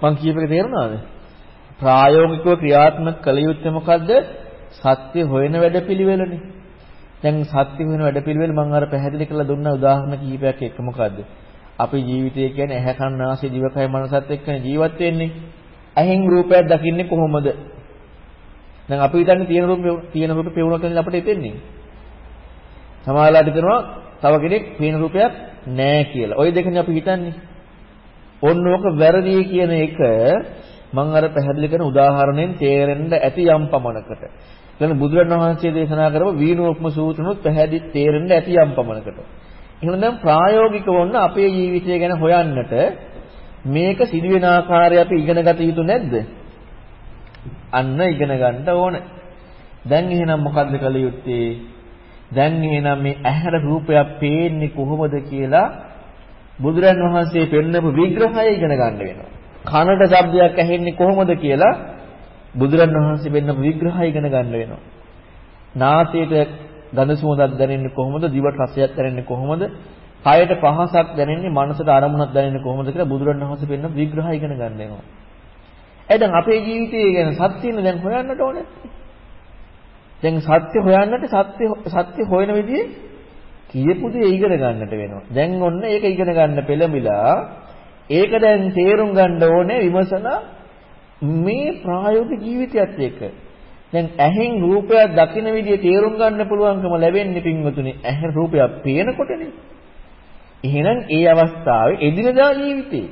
මං කියපේක තේරුණාද? ප්‍රායෝගිකව ක්‍රියාත්මක කළ යුත්තේ මොකද්ද? සත්‍ය හොයන වැඩපිළිවෙලනේ. දැන් සත්‍ය හොයන වැඩපිළිවෙල මම අර පැහැදිලි කරලා දුන්න උදාහරණ කිහිපයක් එක්ක මොකද්ද? අපේ ජීවිතය කියන්නේ ඇහැ කන නාසය දිවකය මනසත් එක්කනේ ජීවත් වෙන්නේ. ඇහෙන් රූපයක් දකින්නේ කොහොමද? දැන් අපි හිතන්නේ තියෙන රූප තියෙන රූප පෙවුනක් කියලා අපිට හිතෙන්නේ. සමහරවිට හිතනවා තව කෙනෙක් පේන රූපයක් නැහැ කියලා. ওই දෙකනේ අපි හිතන්නේ. ඕන්න ඕක වැරදි කියන එක මම අර පැහැදිලි කරන උදාහරණයෙන් තේරෙන්න ඇති යම් පමණකට. දැන් බුදුරණවහන්සේ දේශනා කරපු වීණෝපම සූත්‍රනොත් පැහැදිලි තේරෙන්න ඇති යම් පමණකට. එහෙනම් දැන් ප්‍රායෝගිකව වොන්න අපේ ජීවිතය ගැන හොයන්නට මේක සිදුවෙන ආකාරය අපි ඉගෙන ගත යුතු නැද්ද? අන්න ඉගෙන ගන්න ඕනේ. දැන් එහෙනම් මොකද්ද කළ යුත්තේ? දැන් එහෙනම් මේ ඇහැර රූපයක් පේන්නේ කොහොමද කියලා බුදුරන් වහන්සේ පෙන්නපු විග්‍රහය ඉගෙන ගන්න වෙනවා. කනට ශබ්දයක් ඇහෙන්නේ කොහොමද කියලා බුදුරන් වහන්සේ පෙන්නපු විග්‍රහය ඉගෙන ගන්න වෙනවා. නාසයට ගඳ සුවඳක් දැනෙන්නේ කොහොමද? දිවට රසයක් දැනෙන්නේ කොහොමද? කයට පහසක් දැනෙන්නේ, මනසට අරමුණක් දැනෙන්නේ කොහොමද කියලා බුදුරන් වහන්සේ පෙන්නපු විග්‍රහය ඉගෙන ගන්න වෙනවා. ඒ දැන් අපේ ජීවිතය ගැන සත්‍යනේ දැන් හොයන්නට ඕනේ. දැන් සත්‍ය හොයන්නට සත්‍ය සත්‍ය හොයන විදිහේ කියපු දේ ඉගෙන ගන්නට වෙනවා. දැන් ඔන්න ඒක ඉගෙන ගන්න පෙළඹිලා ඒක දැන් තේරුම් ගන්න ඕනේ විමසලා මේ ප්‍රායෝගික ජීවිතයත් එක්ක. දැන් ඇහෙන් රූපයක් දකින විදිය තේරුම් ගන්න පුළුවන්කම ලැබෙන්නේ පින්වතුනි ඇහැ රූපයක් පේනකොටනේ. එහෙනම් ඒ අවස්ථාවේ එදිනදා ජීවිතේ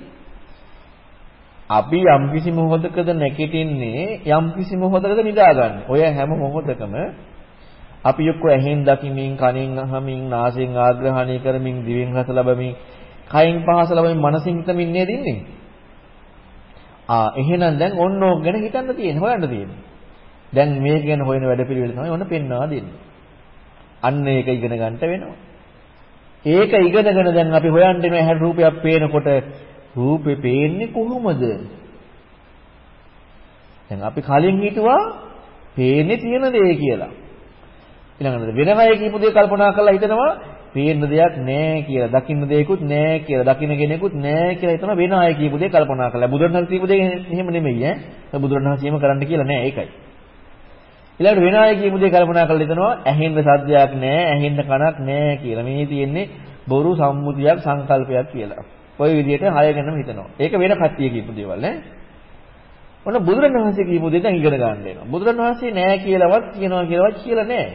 අපි යම්කිසි මොහොතකද නැගිටින්නේ යම්කිසි මොහොතකද නිදාගන්නේ. ඔය හැම මොහොතකම අපි එක්ක ඇහෙන් දකිමින්, කනෙන් අහමින්, නාසයෙන් ආග්‍රහණය කරමින්, දිවෙන් රස ලබමින්, කයින් පහස ලබමින්, මනසින් හිතමින් නේද ඉන්නේ? ආ එහෙනම් දැන් ඔන්න ඕක ගැන හිතන්න තියෙන, හොයන්න තියෙන. දැන් මේ ගැන හොයන වැඩපිළිවෙල තමයි ඔන්න පෙන්වා දෙන්නේ. අන්න ඒක ඉගෙන ගන්නට වෙනවා. ඒක ඉගෙනගෙන දැන් අපි හොයන්නේ නැහැ රූපයක් පේනකොට රූපේ පේන්නේ කොහොමද? දැන් අපි කලින් හිතුවා පේන්නේ තියෙන දේ කියලා. ඊළඟට වෙන අය කියපු දේ කල්පනා කරලා හිතනවා පේන්න දෙයක් නැහැ කියලා, දකින්න දෙයක්වත් නැහැ කියලා, දකින්න කෙනෙකුත් නැහැ කියලා හිතනවා වෙන අය කියපු දේ කල්පනා කරලා. බුදුරණන් කියපු දේ එහෙම නෙමෙයි ඈ. බුදුරණන්සේම කරන්න කියලා නෑ ඒකයි. ඊළඟට වෙන අය කියපු දේ කල්පනා කරලා හිතනවා ඇහෙන්න සද්දයක් නැහැ, ඇහෙන්න කනක් නැහැ කියලා. මේ තියෙන්නේ බොරු සම්මුතියක් සංකල්පයක් කියලා. ওই විදිහට හය ගැනම හිතනවා. ඒක වෙන කට්ටිය කියපු දේවල් ඈ. ඔන්න බුදුරණවහන්සේ කියපු දේ දැන් ඉගෙන ගන්න වෙනවා. බුදුරණවහන්සේ නෑ කියලාවත් කියනවා කියලාවත් කියලා නෑ.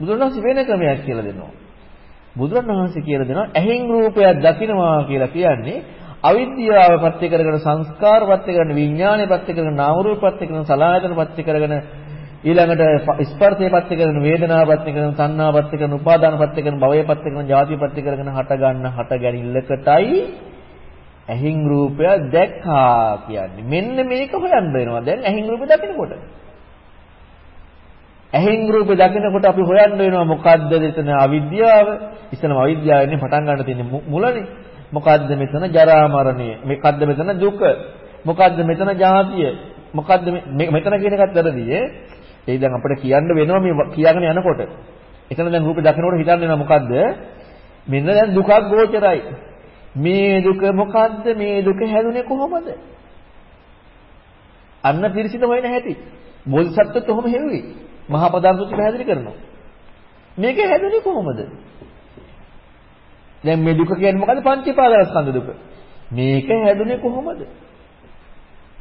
බුදුරණවහන්සේ වෙන ක්‍රමයක් කියලා දෙනවා. බුදුරණවහන්සේ කියලා දෙනවා ඇහෙන් රූපයක් දකින්නවා කියලා කියන්නේ අවිද්‍යාව පත්‍ය කරගෙන සංස්කාර පත්‍ය කරගෙන විඥානය පත්‍ය කරගෙන නාම රූප පත්‍ය කරගෙන සලආයතන පත්‍ය කරගෙන ඊළඟට ස්පර්ශය පත්‍ය කරගෙන වේදනාව පත්‍ය කරගෙන සංනාව පත්‍ය කරගෙන උපාදාන පත්‍ය කරගෙන භවය පත්‍ය කරගෙන ජාතිය පත්‍ය කරගෙන හට ගන්න හට ගැනීමලකටයි ඇහින් රූපය දැක්කා කියන්නේ. මෙන්න මේක හොයන්න වෙනවා. දැන් ඇහින් රූපය දකිනකොට. ඇහින් රූපය දකිනකොට අපි හොයන්න වෙනවා මොකද්ද එතන අවිද්‍යාව? ඉස්සෙල්ලාම අවිද්‍යාවෙන් පටන් ගන්න තියෙන මුලනේ. මොකද්ද මෙතන ජරා මරණය? මොකද්ද මෙතන දුක? මොකද්ද මෙතන ජාතිය? මොකද්ද මෙතන කියන එකත් වැරදි ඈ ඒ දැන් අපිට කියන්න වෙනවා මේ කියාගෙන යනකොට. එතන දැන් රූපේ දකිනකොට හිතන්න වෙනවා මොකද්ද? මෙන්න දැන් දුකක් ගෝචරයි. මේ දුක මොකද්ද? මේ දුක හැදුනේ කොහොමද? අන්න පිරිසිදු වෙන්නේ නැහැටි. බෝධිසත්වත් කොහොම හෙව්වේ? මහා පදාර්ථුත් පැහැදිලි කරනවා. මේක හැදුනේ කොහොමද? දැන් මේ දුක කියන්නේ මොකද්ද? පංචීපාදස්කන්ධ දුක. මේක හැදුනේ කොහොමද?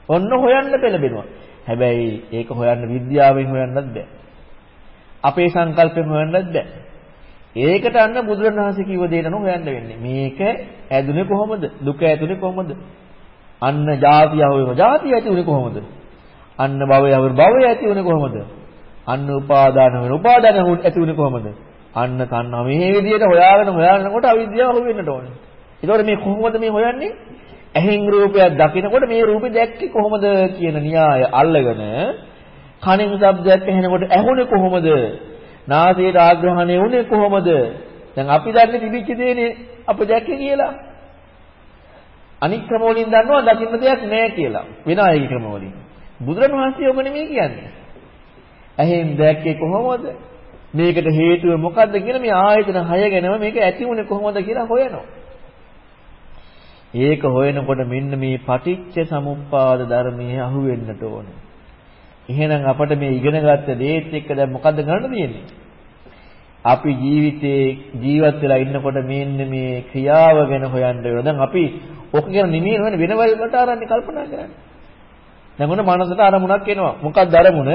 ඔන්න හොයන්න පෙළඹෙනවා. හැබැයි ඒක හොයන්න විද්‍යාවෙන් හොයන්නත් බෑ. අපේ සංකල්පෙන් හොයන්නත් බෑ. ඒකට අන්න බුදුරණවහන්සේ කිව්ව දේට නෝ හොයන්න වෙන්නේ. මේක ඇදුනේ කොහොමද? දුක ඇතුනේ කොහොමද? අන්න ජාතිය හොයන ජාතිය ඇති උනේ කොහොමද? අන්න භවය හොයන භවය ඇති උනේ කොහොමද? අන්න උපාදාන වෙන උපාදාන ඇති උනේ කොහොමද? අන්න තණ්හා මේ විදිහට හොයාගෙන හොයාගෙනකොට අවිද්‍යාව හොවෙන්නට ඕනේ. ඒතකොට මේ කොහොමද මේ හොයන්නේ? ඇහෙන් රූපයක් දකිනකොට මේ රූපේ දැක්කේ කොහොමද කියන න්‍යාය අල්ලගෙන කනින් ශබ්දයක් ඇහෙනකොට ඇහුනේ කොහොමද? නාසයට ආග්‍රහණය වුනේ කොහොමද? දැන් අපි දන්නේ තිබිච්ච දේනේ අප දැක්කේ කියලා. අනික් ක්‍රම වලින් දන්නවා දකින්න දෙයක් නැහැ කියලා. වෙන අයගේ ක්‍රම වලින්. බුදුරණවහන්සේ ඔබ නෙමෙයි කියන්නේ. ඇහෙන් දැක්කේ කොහොමද? මේකට හේතුව මොකද්ද කියලා මේ ආයතන 6 ගැනම මේක ඇති වුණේ කොහොමද කියලා හොයනවා. ඒක හොයනකොට මෙන්න මේ පටිච්ච සමුප්පාද ධර්මයේ අහු වෙන්නට ඕනේ. එහෙනම් අපිට මේ ඉගෙන ගත්ත දේත් එක්ක දැන් මොකද්ද ගන්න තියෙන්නේ? අපි ජීවිතේ ජීවත් වෙලා ඉන්නකොට මෙන්න මේ ක්‍රියාව ගැන හොයන්න වෙනවා. දැන් අපි ඔක ගැන නිමේ වෙන වෙන වලට ආරන්නේ කල්පනා කරන්නේ. දැන් ඔන්න මනසට අරමුණක් එනවා. මොකක්ද අරමුණ?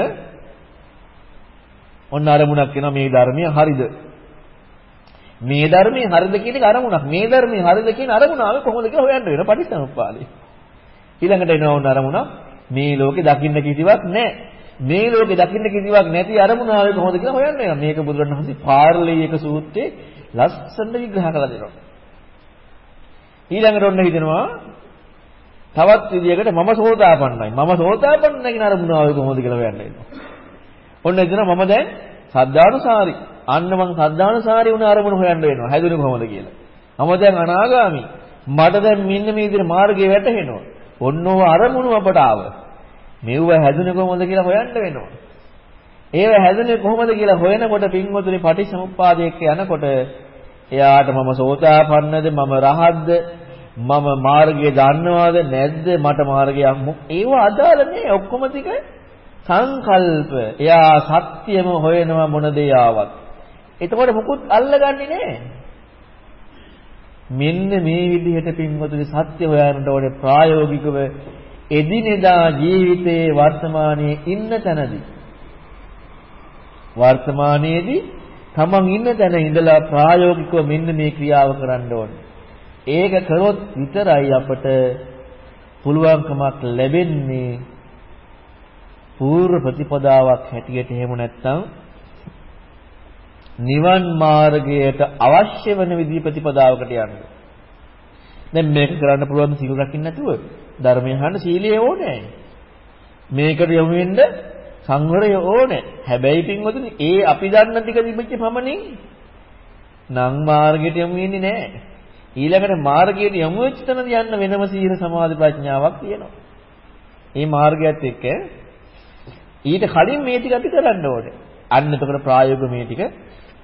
ඔන්න අරමුණක් එනවා මේ ධර්මය හරිද? මේ ධර්මයේ හරිද කියන එක අරමුණක්. මේ ධර්මයේ හරිද කියන අරමුණ ආවේ කොහොමද කියලා හොයන්න වෙන පටිච්චසමුප්පාදේ. ඊළඟට එනවා ඔන්න අරමුණ මේ ලෝකේ දකින්න කිසිවක් නැහැ. මේ ලෝකේ දකින්න කිසිවක් නැති අරමුණ ආවේ කොහොමද කියලා හොයන්න වෙනවා. මේක බුදුරණවහන්සේ පාර්ලීයක සූත්‍රයේ ලස්සනට විග්‍රහ කරලා දෙනවා. ඊළඟට ඔන්න හිතෙනවා තවත් විදියකට මම සෝතාපන්නයි. මම සෝතාපන්න කියන අරමුණ ආවේ කොහොමද කියලා හොයන්න වෙනවා. ඔන්න හිතෙනවා මම දැන් සද්ධානුසාරී අන්න මං සද්ධානුසාරී වුණ අරමුණ හොයන්න වෙනවා. හැදුනේ කොහොමද කියලා. මම දැන් අනාගාමි. මට දැන් මෙන්න මේ විදිහට මාර්ගය වැටහෙනවා. ඔන්න ඔය අරමුණු අපට ආව. මෙව්ව හැදුනේ කොහොමද කියලා හොයන්න වෙනවා. ඒව හැදුනේ කොහොමද කියලා හොයනකොට පින්වතුනි පටිච්චසමුප්පාදයක යනකොට එයාට මම සෝතාපන්නද මම රහත්ද මම මාර්ගය දන්නවද නැද්ද මට මාර්ගයක් ඒව අදාළ නෑ ඔක්කොම ටික සංකල්ප එයා සත්‍යම හොයනවා මොන දේ ආවත් එතකොට මුකුත් අල්ලගන්නේ නැහැ. මෙන්න මේ විදිහට පින්වතුනි සත්‍ය හොයන්නට ඕනේ ප්‍රායෝගිකව එදිනෙදා ජීවිතයේ වර්තමානයේ ඉන්න තැනදී වර්තමානයේදී තමන් ඉන්න තැන ඉඳලා ප්‍රායෝගිකව මෙන්න මේ ක්‍රියාව කරන්න ඕනේ. ඒක කරොත් විතරයි අපට පුළුවන්කමක් ලැබෙන්නේ පූර්ව ප්‍රතිපදාවක් හැටියට එහෙම නැත්නම් නිවන් මාර්ගයට අවශ්‍ය වෙන විදිහ ප්‍රතිපදාවකට යන්න. දැන් මේක කරන්න පුළුවන් සීල රකින්න නැතුව ධර්මය අහන්න සීලිය ඕනේ. මේකට යොමු වෙන්න සංවරය ඕනේ. හැබැයි පින්වතුනි ඒ අපි දන්න ටික තිබෙච්ච පමණින් නම් මාර්ගයට යොමු වෙන්නේ නැහැ. ඊළඟට මාර්ගයට යොමු වෙච්ච තැන යන්න වෙනම සීල සමාධි ප්‍රඥාවක් තියෙනවා. මේ මාර්ගයත් එක්ක ඊට කලින් මේ ටික අපි කරන්න ඕනේ. අන්න එතකොට ප්‍රායෝගික මේ ටික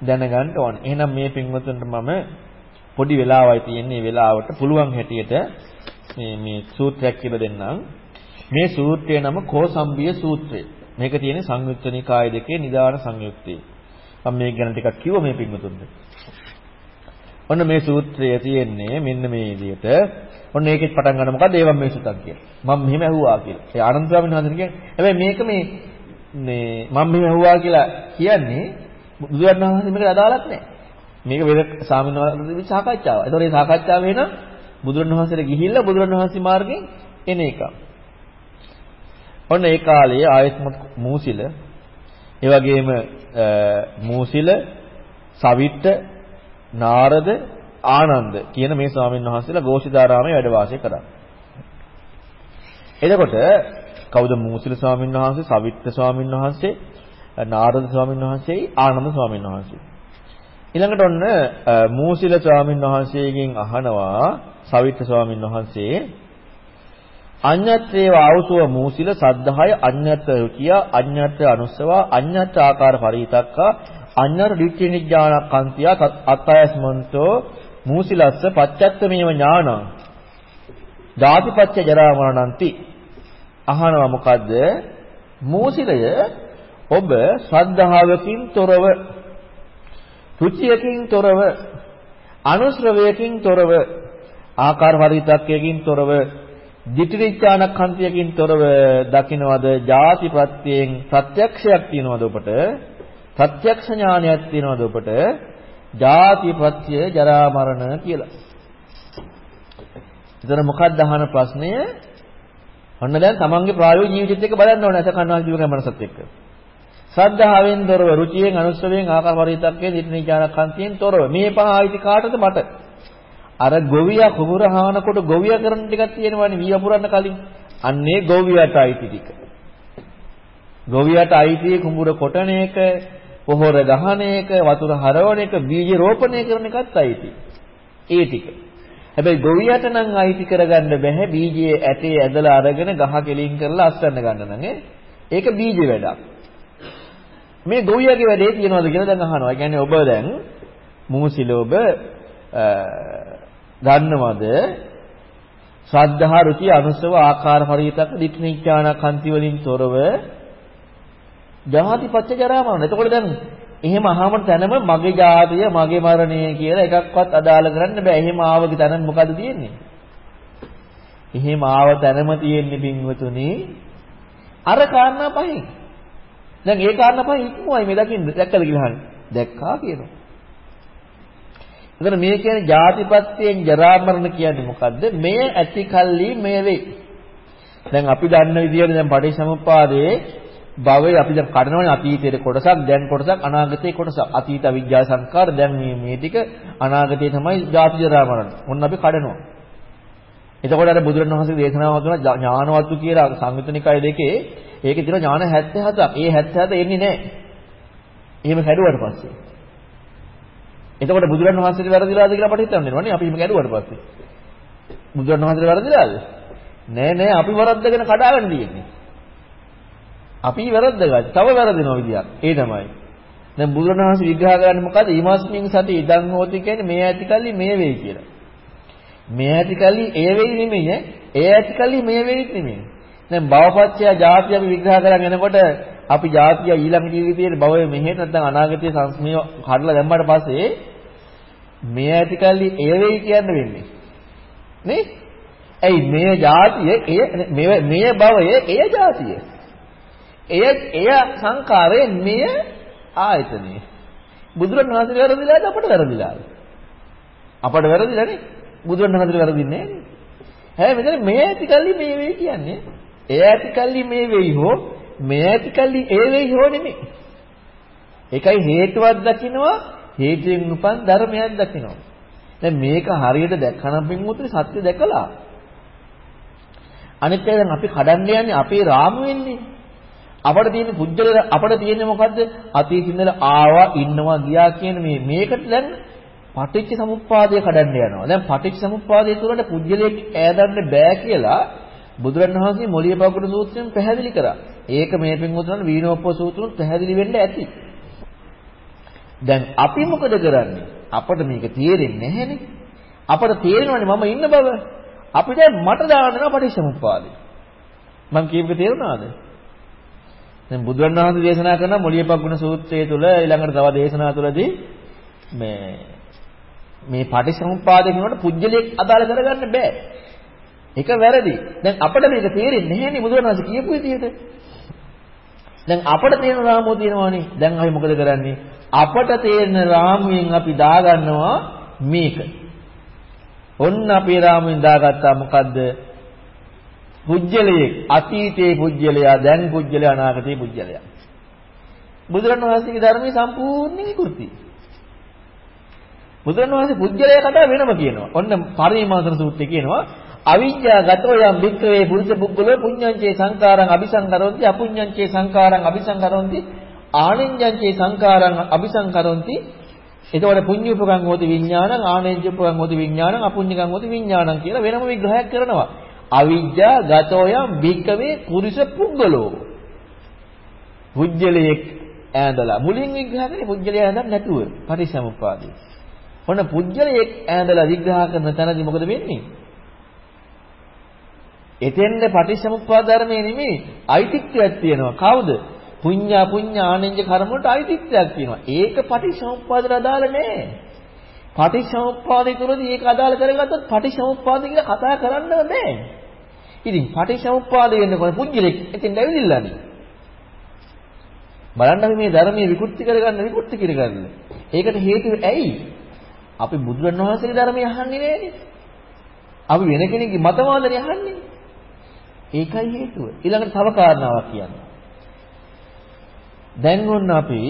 දැනගන්න ඕනේ. එහෙනම් මේ පින්වතුන්ට මම පොඩි වෙලාවයි තියෙන්නේ වෙලාවට පුළුවන් හැටියට මේ මේ සූත්‍රයක් කියලා දෙන්නම්. මේ සූත්‍රයේ නම කෝසම්බිය සූත්‍රය. මේක තියෙන්නේ සංයුක්ත නිකාය දෙකේ නිදාන සංයුක්තේ. මම මේක ගැන ටිකක් කිව්වා මේ පින්වතුන්ට. ඔන්න මේ සූත්‍රය තියෙන්නේ මෙන්න මේ විදිහට. ඔන්න ඒකෙත් පටන් ගන්න මොකද ඒවම් මේ සුතක් කියලා. මම මෙහෙම ඇහුවා කියලා. ඒ ආනන්ද ස්වාමීන් වහන්සේ කියන්නේ හැබැයි මේක මේ මේ මම මෙහෙම ඇහුවා කියලා කියන්නේ බුදුන් වහන්සේ මේකට අදාළක් නැහැ. මේක වෙන ස්වාමීන් වහන්සේගේ සාකච්ඡාවක්. ඒතකොට මේ සාකච්ඡාව වෙන බුදුන් වහන්සේට ගිහිල්ලා බුදුන් වහන්සේ මාර්ගයෙන් එන එක. ඔන්න ඒ කාලයේ ආයත්මත් මූසිල ඒ වගේම මූසිල සවිට්ට නාරද ආනන්ද කියන මේ ස්වාමීන් වහන්සේලා ഘോഷිතාරාමයේ වැඩ වාසය කරා. එතකොට කවුද මූසිල ස්වාමීන් වහන්සේ, සවිට්ට ස්වාමීන් වහන්සේ, නාරද ස්වාමීන් වහන්සේයි ආනන්ද ස්වාමීන් වහන්සේ. ඊළඟට ඔන්න මූසිල ස්වාමීන් වහන්සේගෙන් අහනවා සවිත්ත ස්වාමීන් වහන්සේ අඤ්ඤත්‍රේව ආවසව මූසිල සද්ධාය අඤ්ඤත් රුචිය අඤ්ඤත් අනුස්සවා අඤ්ඤත් ආකාර පරිිතක්කා අඤ්ඤර දිට්ඨි නිඥානකන්තිය අත්තයස්මන්තෝ මූසිලස්ස පච්චත්තමේව ඥානං ධාතිපච්ච ජරා මරණන්ති අහනවා මොකද්ද මූසිලය ඔබ ශ්‍රද්ධාවකින් තොරව රුචියකින් තොරව අනුශ්‍රවයකින් තොරව ආකාර පරිවිතක්කයකින් තොරව දිටිවිචානකන්තියකින් තොරව දකින්නවද ಜಾතිපත්‍යයෙන් ප්‍රත්‍යක්ෂයක් තියනවද ඔබට ප්‍රත්‍යක්ෂ ඥානයක් තියනවද ඔබට ජාතිපත්‍ය ජරා මරණ කියලා. එතන මොකක්ද අහන ප්‍රශ්නය? ඔන්න දැන් තමන්ගේ ප්‍රායෝගික ජීවිතෙත් එක්ක බලන්න ඕනේ අත කන්නාල් ජීවක මනසත් එක්ක. සද්ධාවෙන් තොරව රුචියෙන් අනුස්සවෙන් ආකාර පරිවිතක්කේ දිට්ඨිඥානකන්තියෙන් තොරව මේ පහ ආයිති කාටද මට? අර ගොවියා කුඹුර හානකොට ගොවියා කරන ටිකක් තියෙනවනේ වී වපුරන්න කලින්. අන්නේ ගොවියට අයිති ටික. ගොවියට අයිති කුඹුර කොටන එක, පොහොර ගහන එක, වතුර හරවන එක, බීජ රෝපණය කරන එකත් අයිති. ඒ ටික. හැබැයි ගොවියට නම් අයිති කරගන්න බෑ බීජයේ ඇටේ ඇදලා අරගෙන ගහ කෙලින් කරලා අස්වැන්න ගන්න නම් ඒක බීජ වැඩක්. මේ ගොවියාගේ වැඩේ තියනවාද කියලා දැන් අහනවා. ඒ කියන්නේ ඔබ දැන් මූසිල ඔබ ගන්නවද ශ්‍රද්ධා රුචි අනුසව ආකාර පරිවිතක දික්නිච්ඡානකන්ති වලින් තොරව ජාතිපච්ච ජරා මරණ. එතකොට දැන් එහෙම අහම තැනම මගේ ජාතිය මගේ මරණය කියලා එකක්වත් අදාළ කරන්න බෑ. එහෙම ආවගේ තැන මොකද තියෙන්නේ? එහෙම ආව තැනම තියෙන්නේ පින්වතුනි අර කාරණා පහෙන්. දැන් ඒ කාරණා පහ ඉක්මවයි මේ දකින්න දැක්කද කියලා අහන්නේ. දැක්කා කියනවා. එතන මේ කියන්නේ ජාතිපත්‍යයෙන් ජරා මරණ කියන්නේ මොකද්ද? මෙය ඇති කල්ලි මෙය වෙයි. දැන් අපි දන්න විදිහට දැන් පටිච්චසමුප්පාදයේ භවයේ අපි දැන් කඩනවනේ අතීතයේ කොටසක් දැන් කොටසක් අනාගතයේ කොටසක් අතීත අවිජ්ජා සංකාර දැන් මේ මේ ටික අනාගතයේ තමයි ජාති ජරා මරණ. ඔන්න අපි කඩනවා. එතකොට අර බුදුරණවහන්සේ දේශනාවක් කරන ඥානවත්තු කියලා සංයුතනිකය දෙකේ ඒකේ තියෙන ඥාන 77ක්. ඒ 77 එන්නේ නැහැ. එහෙම කැඩුවට පස්සේ. එතකොට බුදුරන් වහන්සේට වැරදිලාද කියලා අපිට හිතන්න වෙනවනේ. අපි එහෙම කැඩුවට පස්සේ. බුදුරන් වහන්සේට වැරදිලාද? නෑ නෑ අපි වරද්දගෙන කඩාගෙන තියෙන්නේ. අපි වැරද්දගත්තා. තව වැරදිනවා විදියක්. ඒ තමයි. දැන් බුදුරන් වහන්සේ විග්‍රහ කරන්නේ මොකද්ද? ඊමස්මින් සති ඉදන් හෝති කියන්නේ මේ ඇති කල්ලි මේ වෙයි කියලා. මේ ඇති කල්ලි ඒ වෙයි නෙමෙයි. ඒ ඇති කල්ලි මේ වෙයි නෙමෙයි. දැන් භවපත්‍ය ජාති අපි විග්‍රහ කරගෙන යනකොට අපි ජාතිය ඊළඟ ජීවිතයේ භවයේ මෙහෙ නැත්නම් අනාගතයේ සංස්මිය කඩලා දැම්මට පස්සේ මේ ඇති කල්ලි ඒ වෙයි කියන්න වෙන්නේ. නේ? ඇයි මේ ජාතිය එය මේ මේ භවයේ එය ජාතිය. එය එය සංකාරයේ මෙය ආයතනය. බුදුරණවහන්සේ වැරදිලාද අපට වැරදිලාද? අපට වැරදිලානේ. බුදුරණවහන්සේ වැරදින්නේ නෑනේ. හැබැයි මෙතන මේ ඇති කල්ලි මේ වෙයි කියන්නේ එය ඇති කල්ලි මේ වෙයි හෝ මේ ඇති කල්ලි ඒ වෙයි හෝ නෙමෙයි. ඒකයි හේතුවක් දකින්නවා හේතුයෙන් උපන් ධර්මයක් දකිනවා. දැන් මේක හරියට දැක්කනම් පින්වතුනි සත්‍ය දැකලා. අනිත් එක දැන් අපි කඩන්න යන්නේ අපේ රාමු වෙන්නේ. අපට තියෙන පුජ්‍යල අපට තියෙන්නේ මොකද්ද? අතීත ඉඳලා ආවා ඉන්නවා ගියා කියන මේ මේකට දැන් පටිච්ච සමුප්පාදය කඩන්න යනවා. දැන් පටිච්ච සමුප්පාදය තුළට පුජ්‍යලයක් ඈදන්න බෑ කියලා බුදුරණවහන්සේ මොළිය පකුඩ සූත්‍රයෙන් පැහැදිලි කරා. ඒක මේ පින්වතුන් වීණෝප්ප සූත්‍රයෙන් පැහැදිලි වෙන්න ඇති. දැන් අපි මොකද කරන්නේ? අපට මේක තේරෙන්නේ නැහැනේ. අපට තේරෙනවනේ මම ඉන්න බව. අපිට මට දානවා පටිච්චසමුප්පාදේ. මම කියපේක තේරුණාද? දැන් බුදුන් වහන්සේ දේශනා කරන මොළියපග්ගුණ සූත්‍රය තුල ඊළඟට තව දේශනා තුලදී මේ මේ පටිච්චසමුප්පාදේ කියනකොට පුජ්‍යලයක් අදාළ කරගන්න බෑ. ඒක වැරදි. දැන් අපිට මේක තේරෙන්නේ නැහැනේ බුදුන් වහන්සේ කියපු විදිහට. දැන් අපට තේරෙන රාමුව තියෙනවානේ. දැන් අපි මොකද කරන්නේ? අපට තේරෙන රාමුවෙන් අපි දාගන්නවා මේක. ඔන්න අපේ රාමුවෙන් දාගත්තා මොකද්ද? පුජ්‍යලයේ අතීතයේ පුජ්‍යලයා දැන් පුජ්‍යලයා අනාගතයේ පුජ්‍යලයා. බුදුරණවහන්සේගේ ධර්මයේ සම්පූර්ණ විකෘති. බුදුරණවහන්සේ පුජ්‍යලය කතා වෙනම කියනවා. ඔන්න පරිමාසන සූත්‍රය කියනවා අවිජ්ජාගතෝ යම් වික්‍රේ පුරුෂ පුද්ගලෝ පුඤ්ඤංචේ සංකාරං අபிසංකරොන්ති අපුඤ්ඤංචේ සංකාරං අபிසංකරොන්ති ආනිඤ්ඤංචේ සංකාරං අபிසංකරොන්ති එතකොට පුඤ්ඤූපකං හෝති විඥානං ආනෙන්ජූපකං හෝති විඥානං අපුඤ්ඤකං හෝති විඥානං කියලා වෙනම විග්‍රහයක් කරනවා. අවිජ්ජා ගතෝ යම් භික්කවේ පුරිස පුද්ගලෝ. පුජ්‍යලයක් ඈඳලා මුලින් විග්‍රහ කරේ පුජ්‍යලය ඈඳක් නැතුව පරිසමුපාදේ. ඔන්න පුජ්‍යලයක් ඈඳලා විග්‍රහ කරන තැනදී මොකද වෙන්නේ එතෙන්ද පටිච්චසමුප්පාද ධර්මයේ නෙමෙයි අයිතිත්වයක් තියෙනවා. කවුද? පුඤ්ඤා පුඤ්ඤා ආනෙන්ජ කර්ම වලට අයිතිත්වයක් තියෙනවා. ඒක පටිච්චසමුප්පාදට අදාළ නෑ. පටිච්චසමුප්පාදය තුළදී ඒක අදාළ කරගත්තොත් පටිච්චසමුප්පාදය කියලා කතා කරන්න බෑ. ඉතින් පටිච්චසමුප්පාදය වෙනකොට පුජ්‍යලෙක් එතෙන් ඇවිදින්නනේ. බලන්න අපි මේ ධර්මයේ විකෘති කරගන්න විකෘති කරගන්න. ඒකට හේතුව ඇයි? අපි බුදුරණවහන්සේගේ ධර්මය අහන්නේ නෑනේ. අපි වෙන කෙනෙක්ගේ මතවාදනේ අහන්නේ. ඒකයි හේතුව. ඊළඟට තව කාරණාවක් කියන්න. දැන් ඔන්න අපි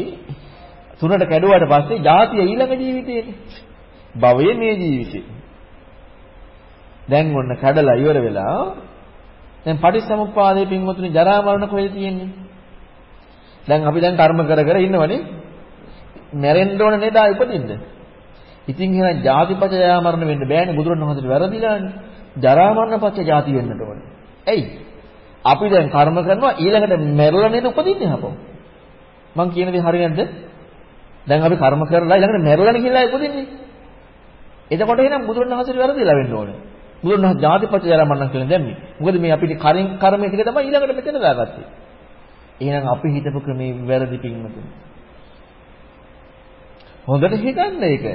තුනට කැඩුවාට පස්සේ ජාතිය ඊළඟ ජීවිතේනේ. භවයේ මේ ජීවිතේ. දැන් ඔන්න කඩලා ඉවර වෙලා දැන් පටිච්චසමුප්පාදයේ පින්වතුනි ජරා මරණ කොහෙද තියෙන්නේ? දැන් අපි දැන් කර්ම කර කර ඉන්නවනේ. මැරෙන්න ඕන නේද උපදින්න? ඉතින් එහෙනම් ජාතිපච ජරා මරණ වෙන්න බෑනේ බුදුරණවහන්සේට වැරදිලානේ. ජරා මරණ පච්ච ජාති වෙන්නට ඕනේ. ඇයි? අපි දැන් කර්ම කරනවා ඊළඟට මැරෙලා නේද උපදින්නේ අපෝ. මං කියන දේ හරි නැද්ද? දැන් අපි කර්ම කරලා ඊළඟට මැරෙලා කියලා උපදින්නේ. එතකොට එහෙනම් බුදුරණවහන්සේට වැරදිලා වෙන්න ඕනේ. බුදුරණවහන්සේ ජාතිපච්ච ජරා මරණ කියලා දැම්මේ. මොකද මේ අපිට කරින් කර්මය ටික තමයි ඊළඟට මෙතන දාගත්තේ. එහෙනම් අපි හිතපු ක්‍රමේ වැරදි පින්වතුනි. හොඳට හිතන්න ඒක.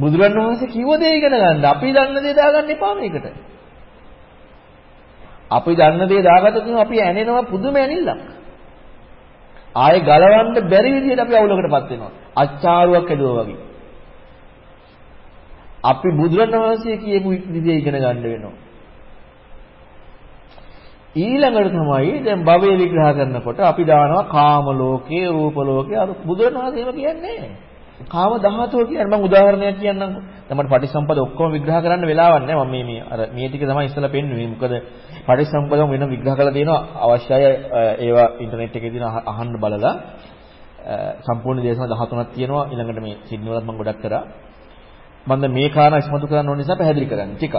බුදුරණවහන්සේ කිව්ව දේ ඉගෙන ගන්න. අපි දන්න දේ දාගන්න එපා මේකට. අපි දන්න දේ දාගත්තොත් අපි ඇනෙනවා පුදුම ඇනිල්ලක්. ආයේ ගලවන්න බැරි විදිහට අපි අවුලකටපත් වෙනවා. අච්චාරුවක් ඇදුවා වගේ. අපි බුදුරණවහන්සේ කියපු විදිහ ඉගෙන ගන්න වෙනවා. ඊළඟට තමයි දැන් භවය විග්‍රහ කරනකොට අපි දානවා කාම ලෝකේ, රූප ලෝකේ අර බුදුරණවහන්සේම කියන්නේ කාම ධාතුව කියන්නේ මම උදාහරණයක් කියන්නම්කෝ. දැන් මට පටිසම්පද ඔක්කොම විග්‍රහ කරන්න වෙලාවක් නැහැ. මම මේ මේ අර මේ ටික තමයි ඉස්සලා පෙන්නුවේ. මොකද පටිසම්පදම වෙන විග්‍රහ කරලා තියෙනවා අවශ්‍යය ඒවා ඉන්ටර්නෙට් එකේ දින අහන්න බලලා සම්පූර්ණ දේශනා 13ක් තියෙනවා. ඊළඟට මේ සිග්නල් වලත් මම ගොඩක් කරා. මම මේ කාරණා ඉස්මතු කරන්න ඕන නිසා පැහැදිලි කරන්න ටිකක්.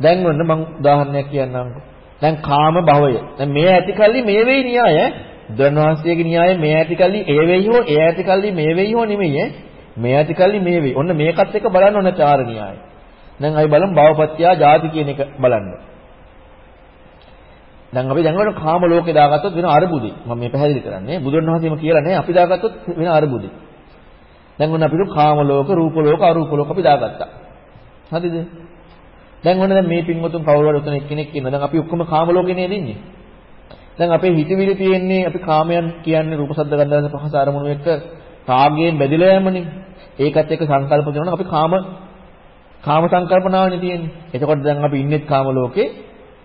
දැන් වන්න මම උදාහරණයක් කියන්නම්කෝ. දැන් කාම භවය. දැන් මේ ඇතිකල්ලි මේ වෙයි න්‍යාය. බුදුරණවහන්සේගේ න්‍යාය මේ ඇතිකල්ලි ඒ වෙයි හෝ ඒ ඇතිකල්ලි මේ වෙයි හෝ නෙමෙයි ඈ. මේ ඇතිකල්ලි මේ වෙයි. ඔන්න මේකත් එක්ක බලන්න ඕන චාර න්‍යාය. දැන් අපි බලමු භවපත්‍යා ජාති කියන එක බලන්න. දැන් අපි දැන් වල කාම ලෝකේ දාගත්තොත් වෙන අරුබුදේ. මම මේ පැහැදිලි කරන්නේ. බුදුරණවහන්සේම කියලා නැහැ. අපි දාගත්තොත් වෙන අරුබුදේ. දැන් ඔන්න අපිට කාම ලෝක, රූප ලෝක, අරූප ලෝක අපි දාගත්තා. හරිද? දැන් ඔන්න දැන් මේ පින්වතුන් කවුරු හරි උතන එක්කෙනෙක් ඉන්නවා. දැන් අපි ඔක්කොම කාම ලෝකේ නේද ඉන්නේ? දැන් අපේ හිතවිලි තියෙන්නේ අපි කාමයන් කියන්නේ රූප ශබ්ද ගන්ධ රස පහස අරමුණු එක්ක රාගයෙන් බැඳිලා යෑමනේ. ඒකත් එක්ක සංකල්ප කරනවා අපි කාම කාම සංකල්පනාවනේ තියෙන්නේ. එතකොට දැන් අපි ඉන්නේ කාම ලෝකේ.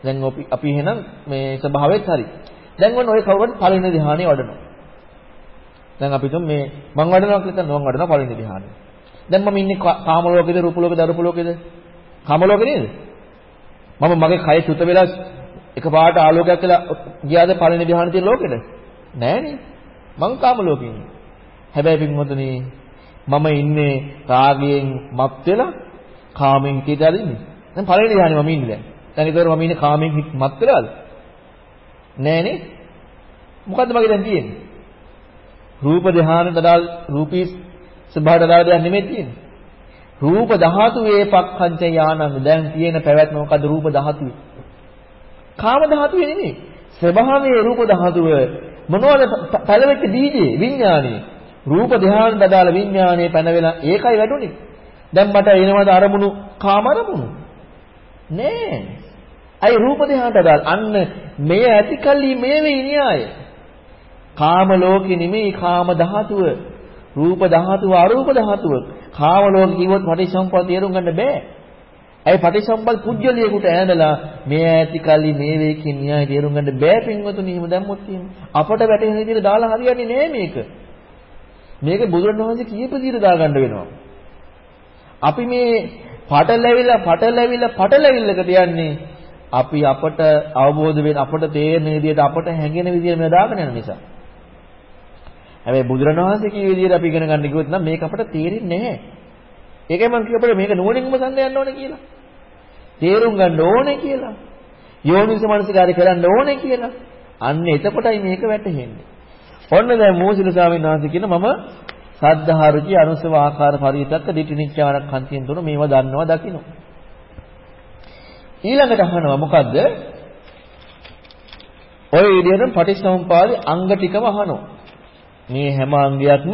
දැන් අපි අපි එහෙනම් මේ ස්වභාවයත් හරි. දැන් ඔන්න ඔය කවුරුත් පළවෙනි ධ්‍යානෙ වඩනවා. දැන් අපි තුන් මේ මං වඩනවා කියලා මං වඩනවා පළවෙනි ධ්‍යානෙ. දැන් මම ඉන්නේ කාම ලෝකෙද රූප ලෝකෙද අරූප ලෝකෙද? කාම ලෝකෙ නේද? මම මගේ කය සුත වෙලා එකපාරට ආලෝකයක් කියලා ගියාද පළවෙනි ධ්‍යානෙ තියෙන ලෝකෙද? නෑනේ. මං කාම ලෝකෙ ඉන්නේ. හැබැයි පින්වතුනි මම ඉන්නේ රාගයෙන් මත් වෙලා කාමෙන් කීයද ඉන්නේ? දැන් පළවෙනි ධ්‍යානෙ මම ඉන්නේ දැන්. දැන් ඒතර මම ඉන්නේ කාමෙන් මත් වෙලාද? නෑනේ. මොකද්ද මගේ දැන් තියෙන්නේ? රූප ධ්‍යානෙට අදාළ රූපී ස්වභාවයට අදාළ දෙයක් නෙමෙයි තියෙන්නේ. රූප ධාතුවේ පක්ඛංච යානං දැන් තියෙන පැවැත්ම මොකද්ද රූප ධාතුවේ? කාම ධාතුවේ නෙමෙයි. ස්වභාවයේ රූප ධාතුව මොනවද පළවෙච්ච බීජේ විඥානේ. රූප ධ්‍යානෙට අදාළ විඥානේ පැන වෙලා ඒකයි වැඩුණේ. දැන් මට එනවද අරමුණු කාම අරමුණු? නෑ. අයි රූප ධ්‍යානට අදාළ අන්න මෙය ඇතිකල්ලි මේ වෙයි න්‍යාය. කාම ලෝකෙ නෙමෙයි කාම ධාතුව. රූප ධාතුව අරූප ධාතුව. කාම ලෝකෙ කිව්වොත් පටිච්චසමුප්පාද තේරුම් ගන්න බෑ. ඇයි පටිච්චසමුප්පාද පුජ්‍යලියෙකුට ඈඳලා මේ ඇති කල්ලි මේ වේකින් න්‍යාය තේරුම් ගන්න බෑ පින්වතුනි එහෙම දැම්මොත් එහෙම. අපට වැටෙන විදිහට දාලා හරියන්නේ නෑ මේක. මේක බුදුරණවහන්සේ කියපු විදිහට දාගන්න වෙනවා. අපි මේ පටලැවිලා පටලැවිලා පටලැවිල්ලකට යන්නේ අපි අපට අවබෝධ වෙන අපට තේරෙන විදිහට අපට හැඟෙන විදිහට මේ දාගෙන යන නිසා. හැබැයි බුදුරණවහන්සේ කිය විදිහට අපි ඉගෙන ගන්න කිව්වොත් නම් මේක අපට තේරෙන්නේ නැහැ. ඒකයි මම කියපේ මේක නුවණින්ම සඳ යන්න ඕනේ කියලා. තේරුම් ගන්න ඕනේ කියලා. යෝනිස මනසිකාරය කරන්න ඕනේ කියලා. අන්න එතකොටයි මේක වැටහෙන්නේ. ඔන්න දැන් මෝසිල ස්වාමීන් වහන්සේ කියන මම සද්ධාරුචි අනුසව ආකාර පරිවිතක්ක දිටිනිච්චාරක් හන්තියෙන් තුන මේවා දන්නවා දකින්න. ඊළඟට අහනවා මොකද්ද? ඔය විදිහට පටිච්චසමුපාදේ අංග ටිකම අහනවා. මේ හැම අංගයක්ම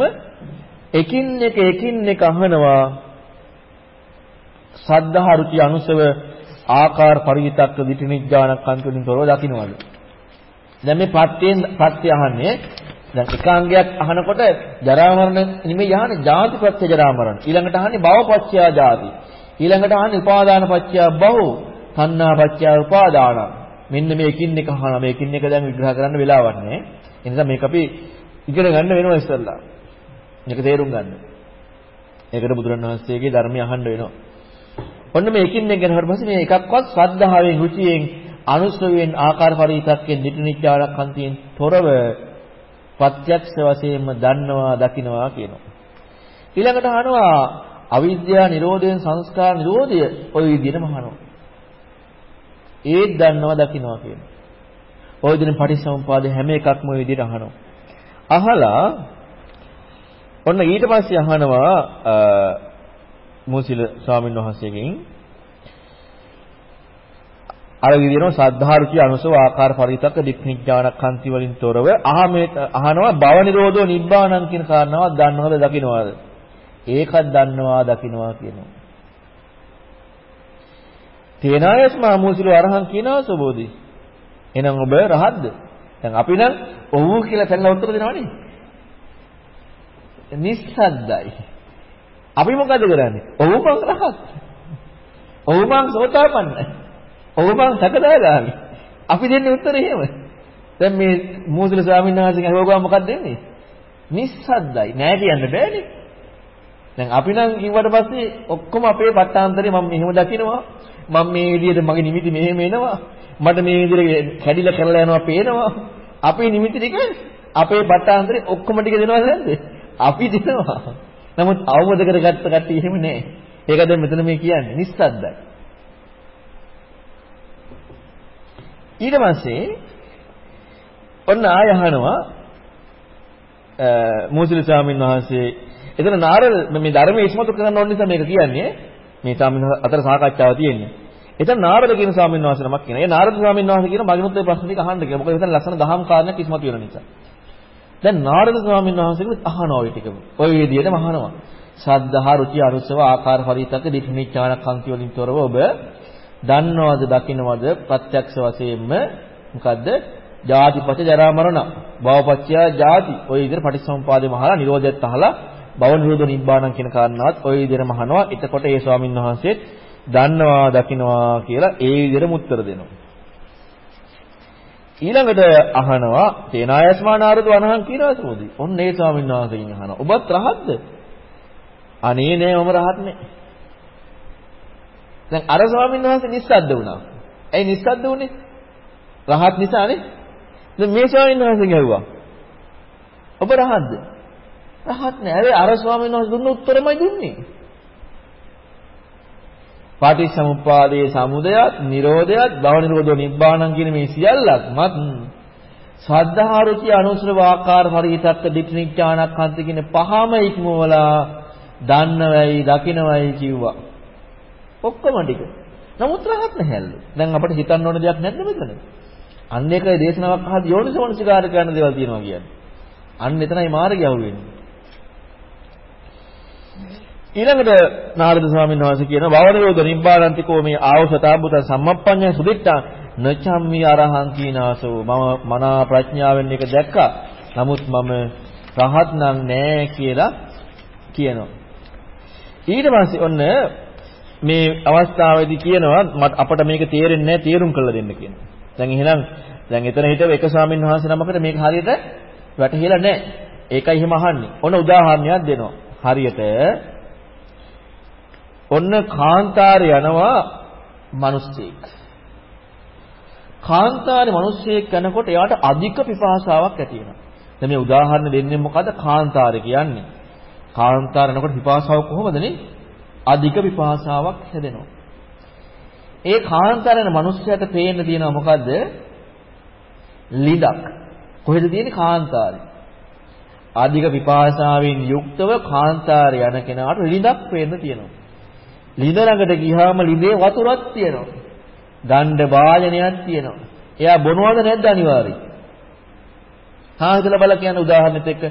එකින් එක එකින් එක අහනවා සද්ධා රුචි අනුසව ආකාර පරිවිතක්ක දිටිනිඥානක් අන්තිමින් තොරව දකින්නවලු. දැන් මේ පත්‍යෙන් පත්‍ය අහන්නේ දැන් එකාංගයක් අහනකොට ජරා මරණ නෙමෙයි අහන්නේ ජාති පත්‍ය ජරා මරණ. ඊළඟට අහන්නේ භව පත්‍ය ජාති. ඊළඟට අහන්නේ උපාදාන පත්‍ය භව, තණ්හා පත්‍ය උපාදාන. මෙන්න මේ එකින් එක අහනවා. මේ එකින් එක දැන් විග්‍රහ කරන්න වෙලාවක් නැහැ. ඒ නිසා මේක අපි ඉගෙන ගන්න වෙනවා ඉස්සල්ලා. මේක තේරුම් ගන්න. ඒකට බුදුරණවහන්සේගේ ධර්මය අහන්න වෙනවා. ඔන්න මේකින් එක ගැනවට පස්සේ මේ එකක්වත් ශ්‍රද්ධාවෙන් ෘචියෙන් අනුස්සවෙන් ආකාර පරිවිතක්යෙන් නිටුනිච්චාරක්ඛන්තියෙන් තොරව ප්‍රත්‍යක්ෂ වශයෙන්ම දන්නවා දකිනවා කියනවා. ඊළඟට අහනවා අවිද්‍යා නිරෝධයෙන් සංස්කාර නිරෝධය ඔය විදිහටම අහනවා. ඒත් දන්නවා දකිනවා කියනවා. ඔය විදිහෙන් පටිච්චසමුපාද හැම එකක්ම ඔය විදිහට අහනවා. අහලා ඔන්න ඊට පස්සේ අහනවා මුසිල ස්වාමීන් වහන්සේගෙන් අර විදිහටම සද්ධාරුචි අනුසව ආකාර පරිතක දික්නිඥානකන්ති වලින් තොරව අහමේ අහනවා භව නිරෝධෝ නිබ්බාණං කියන කාරණාවක් දන්නවද දකින්නවද? ඒකත් දන්නවා දකින්නවා කියනවා. තේනායස් මාමූසිල අරහං කියනවා සබෝධි. එහෙනම් ඔබ රහත්ද? දැන් අපි නම් ඔව් කියලා පැනලා උත්තර දෙනවනේ. නිස්සද්දයි. අපි මොකද කරන්නේ? ඔව් මං රහත්. ඔව් මං සෝතාපන්නයි. ඔව් මං සකදාගාමි. අපි දෙන්නේ උත්තරේ එහෙම. දැන් මේ මූසිල ස්වාමීන් වහන්සේගෙන් අහුවා මොකක්ද දෙන්නේ? නිස්සද්දයි. නෑ කියන්න බෑනේ. දැන් අපි නම් කිව්වට පස්සේ ඔක්කොම අපේ පට්ටාන්තරේ මම මෙහෙම දකිනවා. මම මේ විදිහට මගේ නිමිති මෙහෙම එනවා. මට මේ විදිහට කැඩිලා කරලා යනවා පේනවා. අපේ නිමිති ටික අපේ පට්ටාන්තරේ ඔක්කොම ටික දෙනවද නැද්ද අපි දෙනවා. නමුත් අවබෝධ කරගත්ත කට්ටිය එහෙම නෑ ඒකද මෙතන මේ කියන්නේ නිස්සද්දයි ඊට පස්සේ ඔන්න ආය අහනවා මූසිල ස්වාමීන් වහන්සේ එතන නාරද මේ ධර්මයේ ඉස්මතු කරන්න ඕන නිසා මේක කියන්නේ මේ ස්වාමීන් අතර සාකච්ඡාව තියෙන්නේ. එතන නාරද කියන ස්වාමීන් වහන්සේ නමක් කියනවා. ඒ නාරද ස්වාමීන් වහන්සේ කියන මගිනුත් ඒ ප්‍රශ්න ටික අහන්න කියලා. මොකද එතන ලස්සන දහම් කාරණයක් ඉස්මතු වෙන නිසා. දැන් නාරද ස්වාමීන් වහන්සේගෙත් අහනවා ওই ටිකම. ওই විදිහටම අහනවා. ශ්‍රද්ධා රුචි අනුසව ආකාර පරිතක දිඨිනිච්ඡාන කන්ති වලින් තොරව ඔබ දන්නවද දකින්නවද ප්‍රත්‍යක්ෂ වශයෙන්ම මොකද්ද ජාතිපත ජරා මරණ භවපත්‍ය ජාති ඔය විදිහට පටිච්චසමුපාදේ මහලා නිරෝධයත් අහලා භව නිරෝධ නිබ්බාණං කියන කාරණාවත් ওই විදිහටම අහනවා. එතකොට ඒ ස්වාමීන් වහන්සේත් දන්නවා දකින්නවා කියලා ඒ විදිහටම උත්තර දෙනවා. ඊළඟට අහනවා තේනායස්මානාරද වනහන් කියනවා සෝදි. ඔන්න ඒ ස්වාමීන් වහන්සේගෙන් අහනවා. ඔබත් රහත්ද? අනේ නෑ මම රහත් නෑ. දැන් අර ස්වාමීන් වහන්සේ නිස්සද්ද වුණා. ඇයි නිස්සද්ද වුනේ? රහත් නිසානේ. දැන් මේ ස්වාමීන් වහන්සේ ගැහුවා. ඔබ රහත්ද? රහත් නෑ. හැබැයි අර ස්වාමීන් වහන්සේ දුන්න උත්තරමයි දුන්නේ. පාටිච්චසමුප්පාදයේ සමුදයත්, නිරෝධයත්, භව නිරෝධෝ නිබ්බාණං කියන මේ සියල්ලක්මත් සද්ධාරුචි අනුසරව ආකාර පරිහිතත්ත දිට්ඨිඥානක්ඛන්ත කියන පහම ඉක්මවලා දන්නවයි, දකින්නවයි කිව්වා. ඔක්කොම ටික. නමුත් රහත් නැහැලු. දැන් අපිට හිතන්න ඕන දෙයක් නැද්ද මෙතන? අන්න ඒකයි දේශනාවක් අහලා යෝනිසෝමනසිකාර කරන දේවල් තියෙනවා කියන්නේ. අන්න එතනයි මාර්ගය අහුවෙන්නේ. ඊළඟට නාරද ස්වාමීන් වහන්සේ කියන භවනිරෝධ නිබ්බානන්තිකෝ මේ ආවසතාබුත සම්මප්පඤ්ඤ සුදිත්තා නචම්මි අරහං කීනාසෝ මම මනා ප්‍රඥාවෙන් එක දැක්කා. නමුත් මම රහත් නම් නෑ කියලා කියනවා. ඊට පස්සේ ඔන්න මේ අවස්ථාවේදී කියනවා මට අපට මේක තේරෙන්නේ නැහැ තේරුම් කරලා දෙන්න කියනවා. දැන් එහෙනම් දැන් එතන හිටව එක ස්වාමීන් වහන්සේ නමකට මේක හරියට වැටහිලා නැහැ. ඒකයි එහෙම අහන්නේ. ඔන්න උදාහරණයක් දෙනවා. හරියට ඔන්න කාන්තාරේ යනවා මිනිස්සෙක්. කාන්තාරේ මිනිස්සෙක් යනකොට එයාට අධික පිපාසාවක් ඇති වෙනවා. දැන් මේ උදාහරණ දෙන්නේ මොකද කාන්තාරේ කියන්නේ? කාන්තාර යනකොට පිපාසාව කොහොමද නේ? අධික පිපාසාවක් හැදෙනවා. ඒ කාන්තාර යන මිනිස්සයාට පේන්න තියෙනවා මොකද්ද? ලිඩක්. කොහෙද තියෙන්නේ කාන්තාරේ? අධික පිපාසාවෙන් යුක්තව කාන්තාරේ යන කෙනාට ලිඩක් පේන්න තියෙනවා. ළිඳ ළඟට ගියාම ළිඳේ වතුරක් තියෙනවා. ගණ්ඩ වායනයක් තියෙනවා. එයා බොනවද නැද්ද අනිවාර්යයෙන්? හා හිතලා බල කියන උදාහරණෙත් එක්ක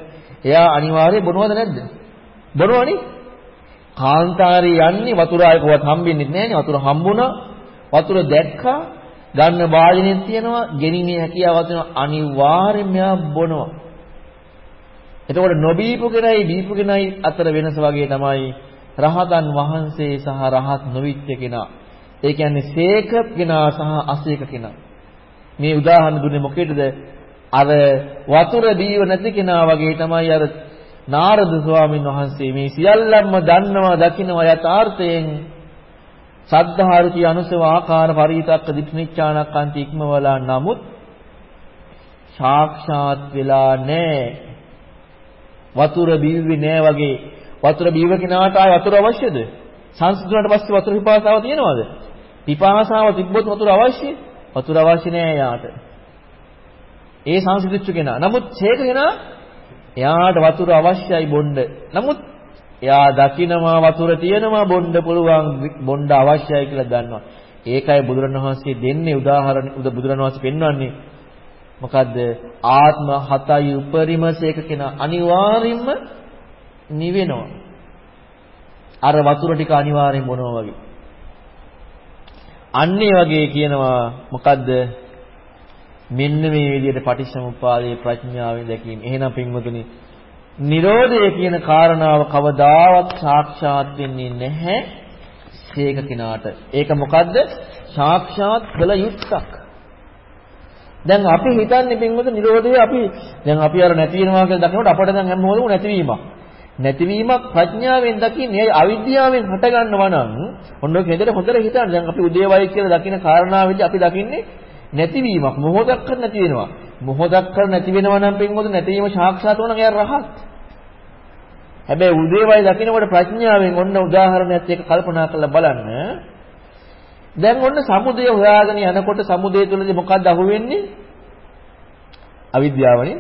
එයා අනිවාර්යයෙන් බොනවද නැද්ද? බොනවනේ. කාන්තාරේ යන්නේ වතුර ආයකවත් හම්බෙන්නේ නැහැනේ. වතුර හම්බුණා. වතුර දැක්කා. ගන්න වාජනෙත් තියෙනවා. ගෙනිමේ හැකියාවක් තියෙනවා. අනිවාර්යයෙන්ම මෙයා බොනවා. එතකොට නොබීපු කෙනයි බීපු කෙනයි අතර වෙනස වගේ තමයි රහතන් වහන්සේ සහ රහත් නොවිච්ච කෙනා. ඒ කියන්නේ සේක කෙනා සහ අසේක කෙනා. මේ උදාහරණ දුන්නේ මොකේද? අර වතුර දීව නැති කෙනා වගේ තමයි අර නාරද ස්වාමීන් වහන්සේ මේ සියල්ලම දන්නවා දකිනවා යථාර්ථයෙන් සද්ධාරුචි අනුසව ආකාර පරිිතක්ක දිට්ඨිනිච්ඡානක්කාන්ති ඉක්මවලා නමුත් සාක්ෂාත් වෙලා නැහැ වතුර බීව්වේ නෑ වගේ වතුර බීව කෙනාට ආය වතුර අවශ්‍යද? සංසිඳුණාට පස්සේ වතුර පිපාසාව තියෙනවද? පිපාසාව තිබ්බොත් වතුර අවශ්‍යයි වතුර අවශ්‍ය නෑ යාට ඒ සංසිඳුච්ච කෙනා. නමුත් ඡේක කෙනා එයාට වතුර අවශ්‍යයි බොන්න. නමුත් එයා දකිනවා වතුර තියෙනවා බොන්න පුළුවන් බොන්න අවශ්‍යයි කියලා දන්නවා. ඒකයි බුදුරණවහන්සේ දෙන්නේ උදාහරණ උද බුදුරණවහන්සේ පෙන්වන්නේ. මොකද්ද? ආත්ම හතයි උපරිමසේක කෙනා. අනිවාර්යයෙන්ම නිවෙනවා. අර වතුර ටික අනිවාර්යෙන් බොනවා වගේ. අන්නේ වගේ කියනවා මොකද්ද මෙන්න මේ විදිහට පටිච්චසමුප්පාදයේ ප්‍රඥාවෙන් දැකීම. එහෙනම් පින්වතුනි, Nirodha කියන කාරණාව කවදාවත් සාක්ෂාත් වෙන්නේ නැහැ සීක කිනාට. ඒක මොකද්ද? සාක්ෂාත් කළ යුත්තක්. දැන් අපි හිතන්නේ පින්වතුනි Nirodha අපි දැන් අපි අර නැති වෙනවා කියලා දකිනකොට අපට දැන් හැමෝම නැතිවීමක්. නැතිවීමක් ප්‍රඥාවෙන් දකින්නේ අවිද්‍යාවෙන් හටගන්නවා නම් ඔන්න ඔක හෙදට හොඳට හිතන්න. දැන් අපි උදේවයි කියලා දකින කාරණාවෙදී අපි දකින්නේ නැතිවීමක් මොහොතක් කර නැති වෙනවා. මොහොතක් කර නැති වෙනවා නම් පින්වතුන් නැතිවීම සාක්ෂාත් වුණා නම් එයා රහත්. හැබැයි උදේවයි දකින්නකොට ප්‍රඥාවෙන් ඔන්න උදාහරණයක් එක්ක කල්පනා කරලා බලන්න. දැන් ඔන්න සමුදය හොයාගෙන යනකොට සමුදය තුලදී මොකක්ද අහුවෙන්නේ? අවිද්‍යාවනේ.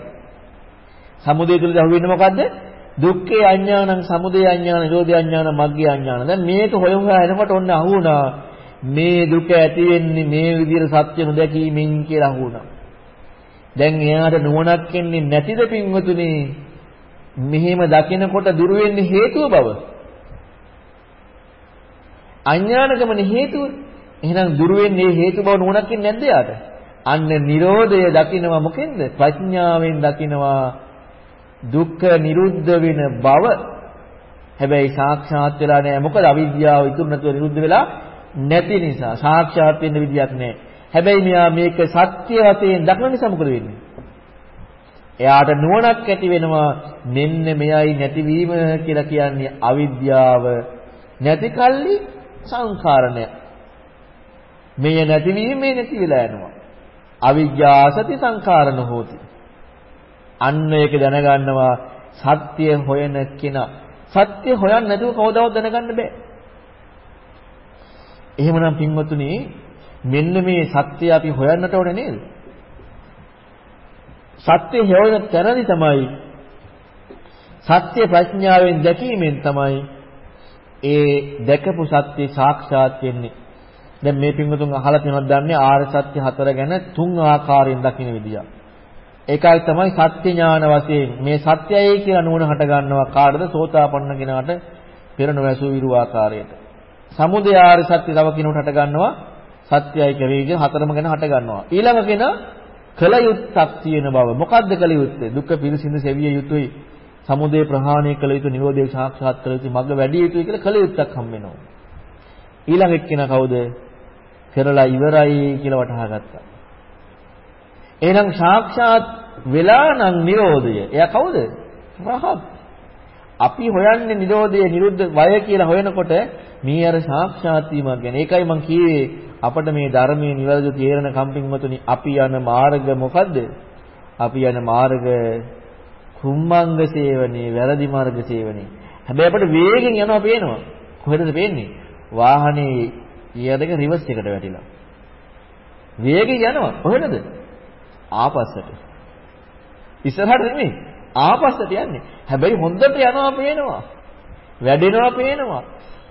සමුදය තුලදී අහුවෙන්නේ මොකද්ද? දුක්ඛේ අඥානං සමුදය අඥාන නිරෝධය අඥාන මග්ගේ අඥාන. දැන් මේක හොය හොයා එනකොට ඔන්න අහුණා මේ දුක ඇති වෙන්නේ මේ විදිහට සත්‍ය නොදැකීමෙන් කියලා අහුණා. දැන් එයාට නුවණක් එන්නේ නැතිද පින්වතුනි? මෙහෙම දකිනකොට දුර වෙන්නේ හේතුව බව. අඥානකමනේ හේතුව. එහෙනම් දුර වෙන්නේ හේතු බව නුවණක් එන්නේ නැද්ද යාට? අන්න Nirodhaය දකිනවා මොකෙන්ද? ප්‍රඥාවෙන් දකිනවා දුක්ඛ නිරුද්ධ වෙන බව. හැබැයි සාක්ෂාත් වෙලා නැහැ. මොකද අවිද්‍යාව ඉතුරු නැතුව නිරුද්ධ වෙලා නැති නිසා සාක්ෂාත් වෙන්න විදියක් නැහැ. හැබැයි මෙයා මේක සත්‍ය වශයෙන් දක්න නිසා මොකද වෙන්නේ? එයාට නුවණක් ඇති වෙනවා මෙන්න මෙයයි නැතිවීම කියලා කියන්නේ අවිද්‍යාව නැති කල්ලි සංඛාරණය. මෙය නැතිවීම මේ නැති වෙලා යනවා. අවිද්‍යාසති සංඛාරණ හෝති. අන්න ඒක දැනගන්නවා සත්‍ය හොයන කෙනා. සත්‍ය හොයන්න නැතුව කවදාවත් දැනගන්න බෑ. එහෙමනම් පින්වතුනි මෙන්න මේ සත්‍ය අපි හොයන්නට ඕනේ නේද? සත්‍ය හොයන තැනදි තමයි සත්‍ය ප්‍රඥාවෙන් දැකීමෙන් තමයි ඒ දැකපු සත්‍ය සාක්ෂාත් වෙන්නේ. දැන් මේ පින්වතුන් අහලා තියෙනවද දන්නේ ආර්ය සත්‍ය හතර ගැන තුන් ආකාරයෙන් දකින්න විදිය. ඒකයි තමයි සත්‍ය ඥාන වශයෙන් මේ සත්‍යයයි කියලා නුවණ හට ගන්නවා කාටද සෝතාපන්න කෙනාට පෙර නොවැසූ විරු ආකාරයට. සමුදය ආර්ය සත්‍ය තව කිනුට හට ගන්නවා සත්‍යයි කෙරෙහිගේ හතරම ගැන හට ගන්නවා. ඊළඟ කෙනා කල යුත්තක් තියෙන බව. මොකද්ද කල යුත්තේ? දුක්ඛ පිරිසිදු සෙවිය යුතුයි. සමුදය ප්‍රහාණය කළ යුතු නිරෝධය සාක්ෂාත් කළ යුතු මඟ වැඩි යුතුයි කියලා කල යුත්තක් හම් වෙනවා. ඊළඟ එක්කෙනා කවුද? කරලා ඉවරයි කියලා වටහා ගත්තා. එහෙනම් සාක්ෂාත් වෙලා නම් නිරෝධය. එයා කවුද? රහත්. අපි හොයන්නේ නිරෝධය නිරුද්ධ වය කියලා හොයනකොට මේ අර සාක්ෂාත් වීමක් ගැන. ඒකයි මම කියේ අපිට මේ ධර්මයේ නිවැරදිව තේරෙන කම්පින්මතුනි අපි යන මාර්ග මොකද්ද? අපි යන මාර්ග කුම්මංග සේවනයේ වැරදි මාර්ග සේවනයේ. හැබැයි අපිට වේගෙන් යනවා පේනවා. කොහෙද පේන්නේ? වාහනේ ඊයදක රිවර්ස් එකට වැටිලා. වේගෙන් යනවා. කොහෙද? ආපස්සට. ඉස්සරහට නෙමෙයි. ආපස්සට යන්නේ. හැබැයි හොඳට යනවා පේනවා. වැඩෙනවා පේනවා.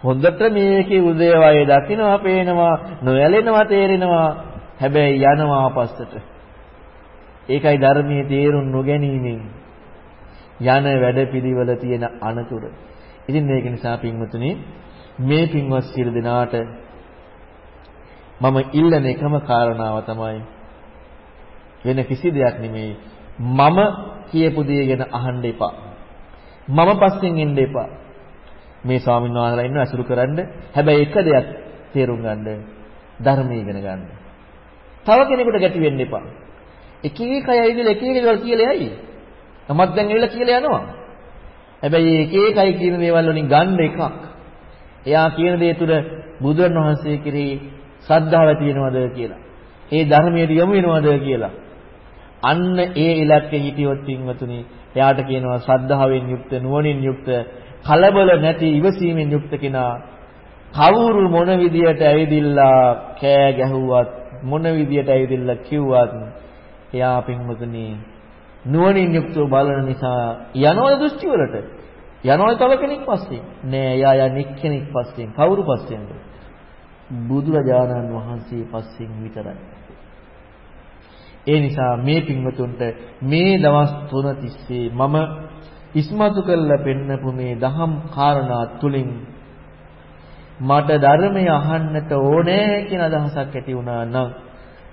හොඳට මේකේ උදේවය දකින්නවා පේනවා නොයැලෙනවා තේරෙනවා හැබැයි යනවා ආපස්සට ඒකයි ධර්මයේ තේරුම් නොගැනීමෙන් යන වැඩපිළිවෙල තියෙන අනතුරු ඉතින් මේක නිසා පින්වතුනි මේ පින්වත් සියලු දෙනාට මම ඉල්ලන එකම කාරණාව තමයි වෙන කිසි දෙයක් නෙමෙයි මම කියපු දේ ගැන අහන්න එපා. මම පස්සෙන් එන්න එපා. මේ ස්වාමීන් වහන්සේලා ඉන්න අසුරු කරන්න. හැබැයි එක දෙයක් තේරුම් ගන්න. ධර්මය ඉගෙන ගන්න. තව කෙනෙකුට ගැටි වෙන්න එපා. එක එක අය ඉඳලා එක එක දේවල් කියලා යයි. තමත් දැන් ඇවිල්ලා කියලා යනවා. හැබැයි එක එක අය කියන දේවල් වලින් ගන්න එකක්. එයා කියන දේ තුල බුදුන් වහන්සේ කෙරෙහි ශ්‍රද්ධාව ඇති වෙනවද කියලා. ඒ ධර්මයට යොමු වෙනවද කියලා. අන්න ඒ ඉලක්කෙ හිටියොත් පින්වතුනි එයාට කියනවා ශ්‍රද්ධාවෙන් යුක්ත නුවණින් යුක්ත කලබල නැති ඉවසීමෙන් යුක්ත කෙනා කවුරු මොන විදියට ඇවිදිලා කෑ ගැහුවත් මොන විදියට ඇවිදිලා කිව්වත් එයා පින්වතුනි නුවණින් යුක්තව බලන නිසා යනවද දෘෂ්ටි වලට. යනවද තව කෙනෙක් පස්සේ. නෑ එයා යන්නේ එක්කෙනෙක් පස්සෙන් කවුරු පස්සෙන්ද? බුදුරජාණන් වහන්සේ පස්සෙන් විතරයි. ඒ නිසා මේ පින්වතුන්ට මේ දවස් තුන තිස්සේ මම ඉස්මතු කරලා පෙන්නපු මේ දහම් කාරණා තුලින් මට ධර්මය අහන්නට ඕනේ කියන අදහසක් ඇති වුණා නම්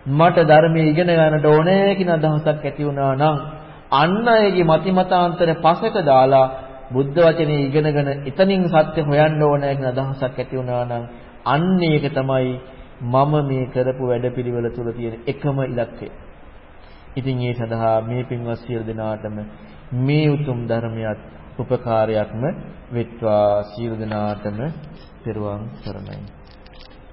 මට ධර්මයේ ඉගෙන ගන්නට ඕනේ කියන අදහසක් ඇති වුණා නම් අන්න අයගේ මති මතාන්තර පසක දාලා බුද්ධ වචනේ ඉගෙනගෙන එතනින් සත්‍ය හොයන්න ඕනේ කියන අදහසක් ඇති වුණා නම් අන්න ඒක තමයි මම මේ කරපු වැඩපිළිවෙල තුල තියෙන එකම ඉලක්කය. ඉතින් ඒ සඳහා මේ පින්වත් සියලු දෙනාටම මේ උතුම් ධර්මයක් උපකාරයක්ම වෙත්වා සියලු දෙනාටම පෙරවන් සරණයි.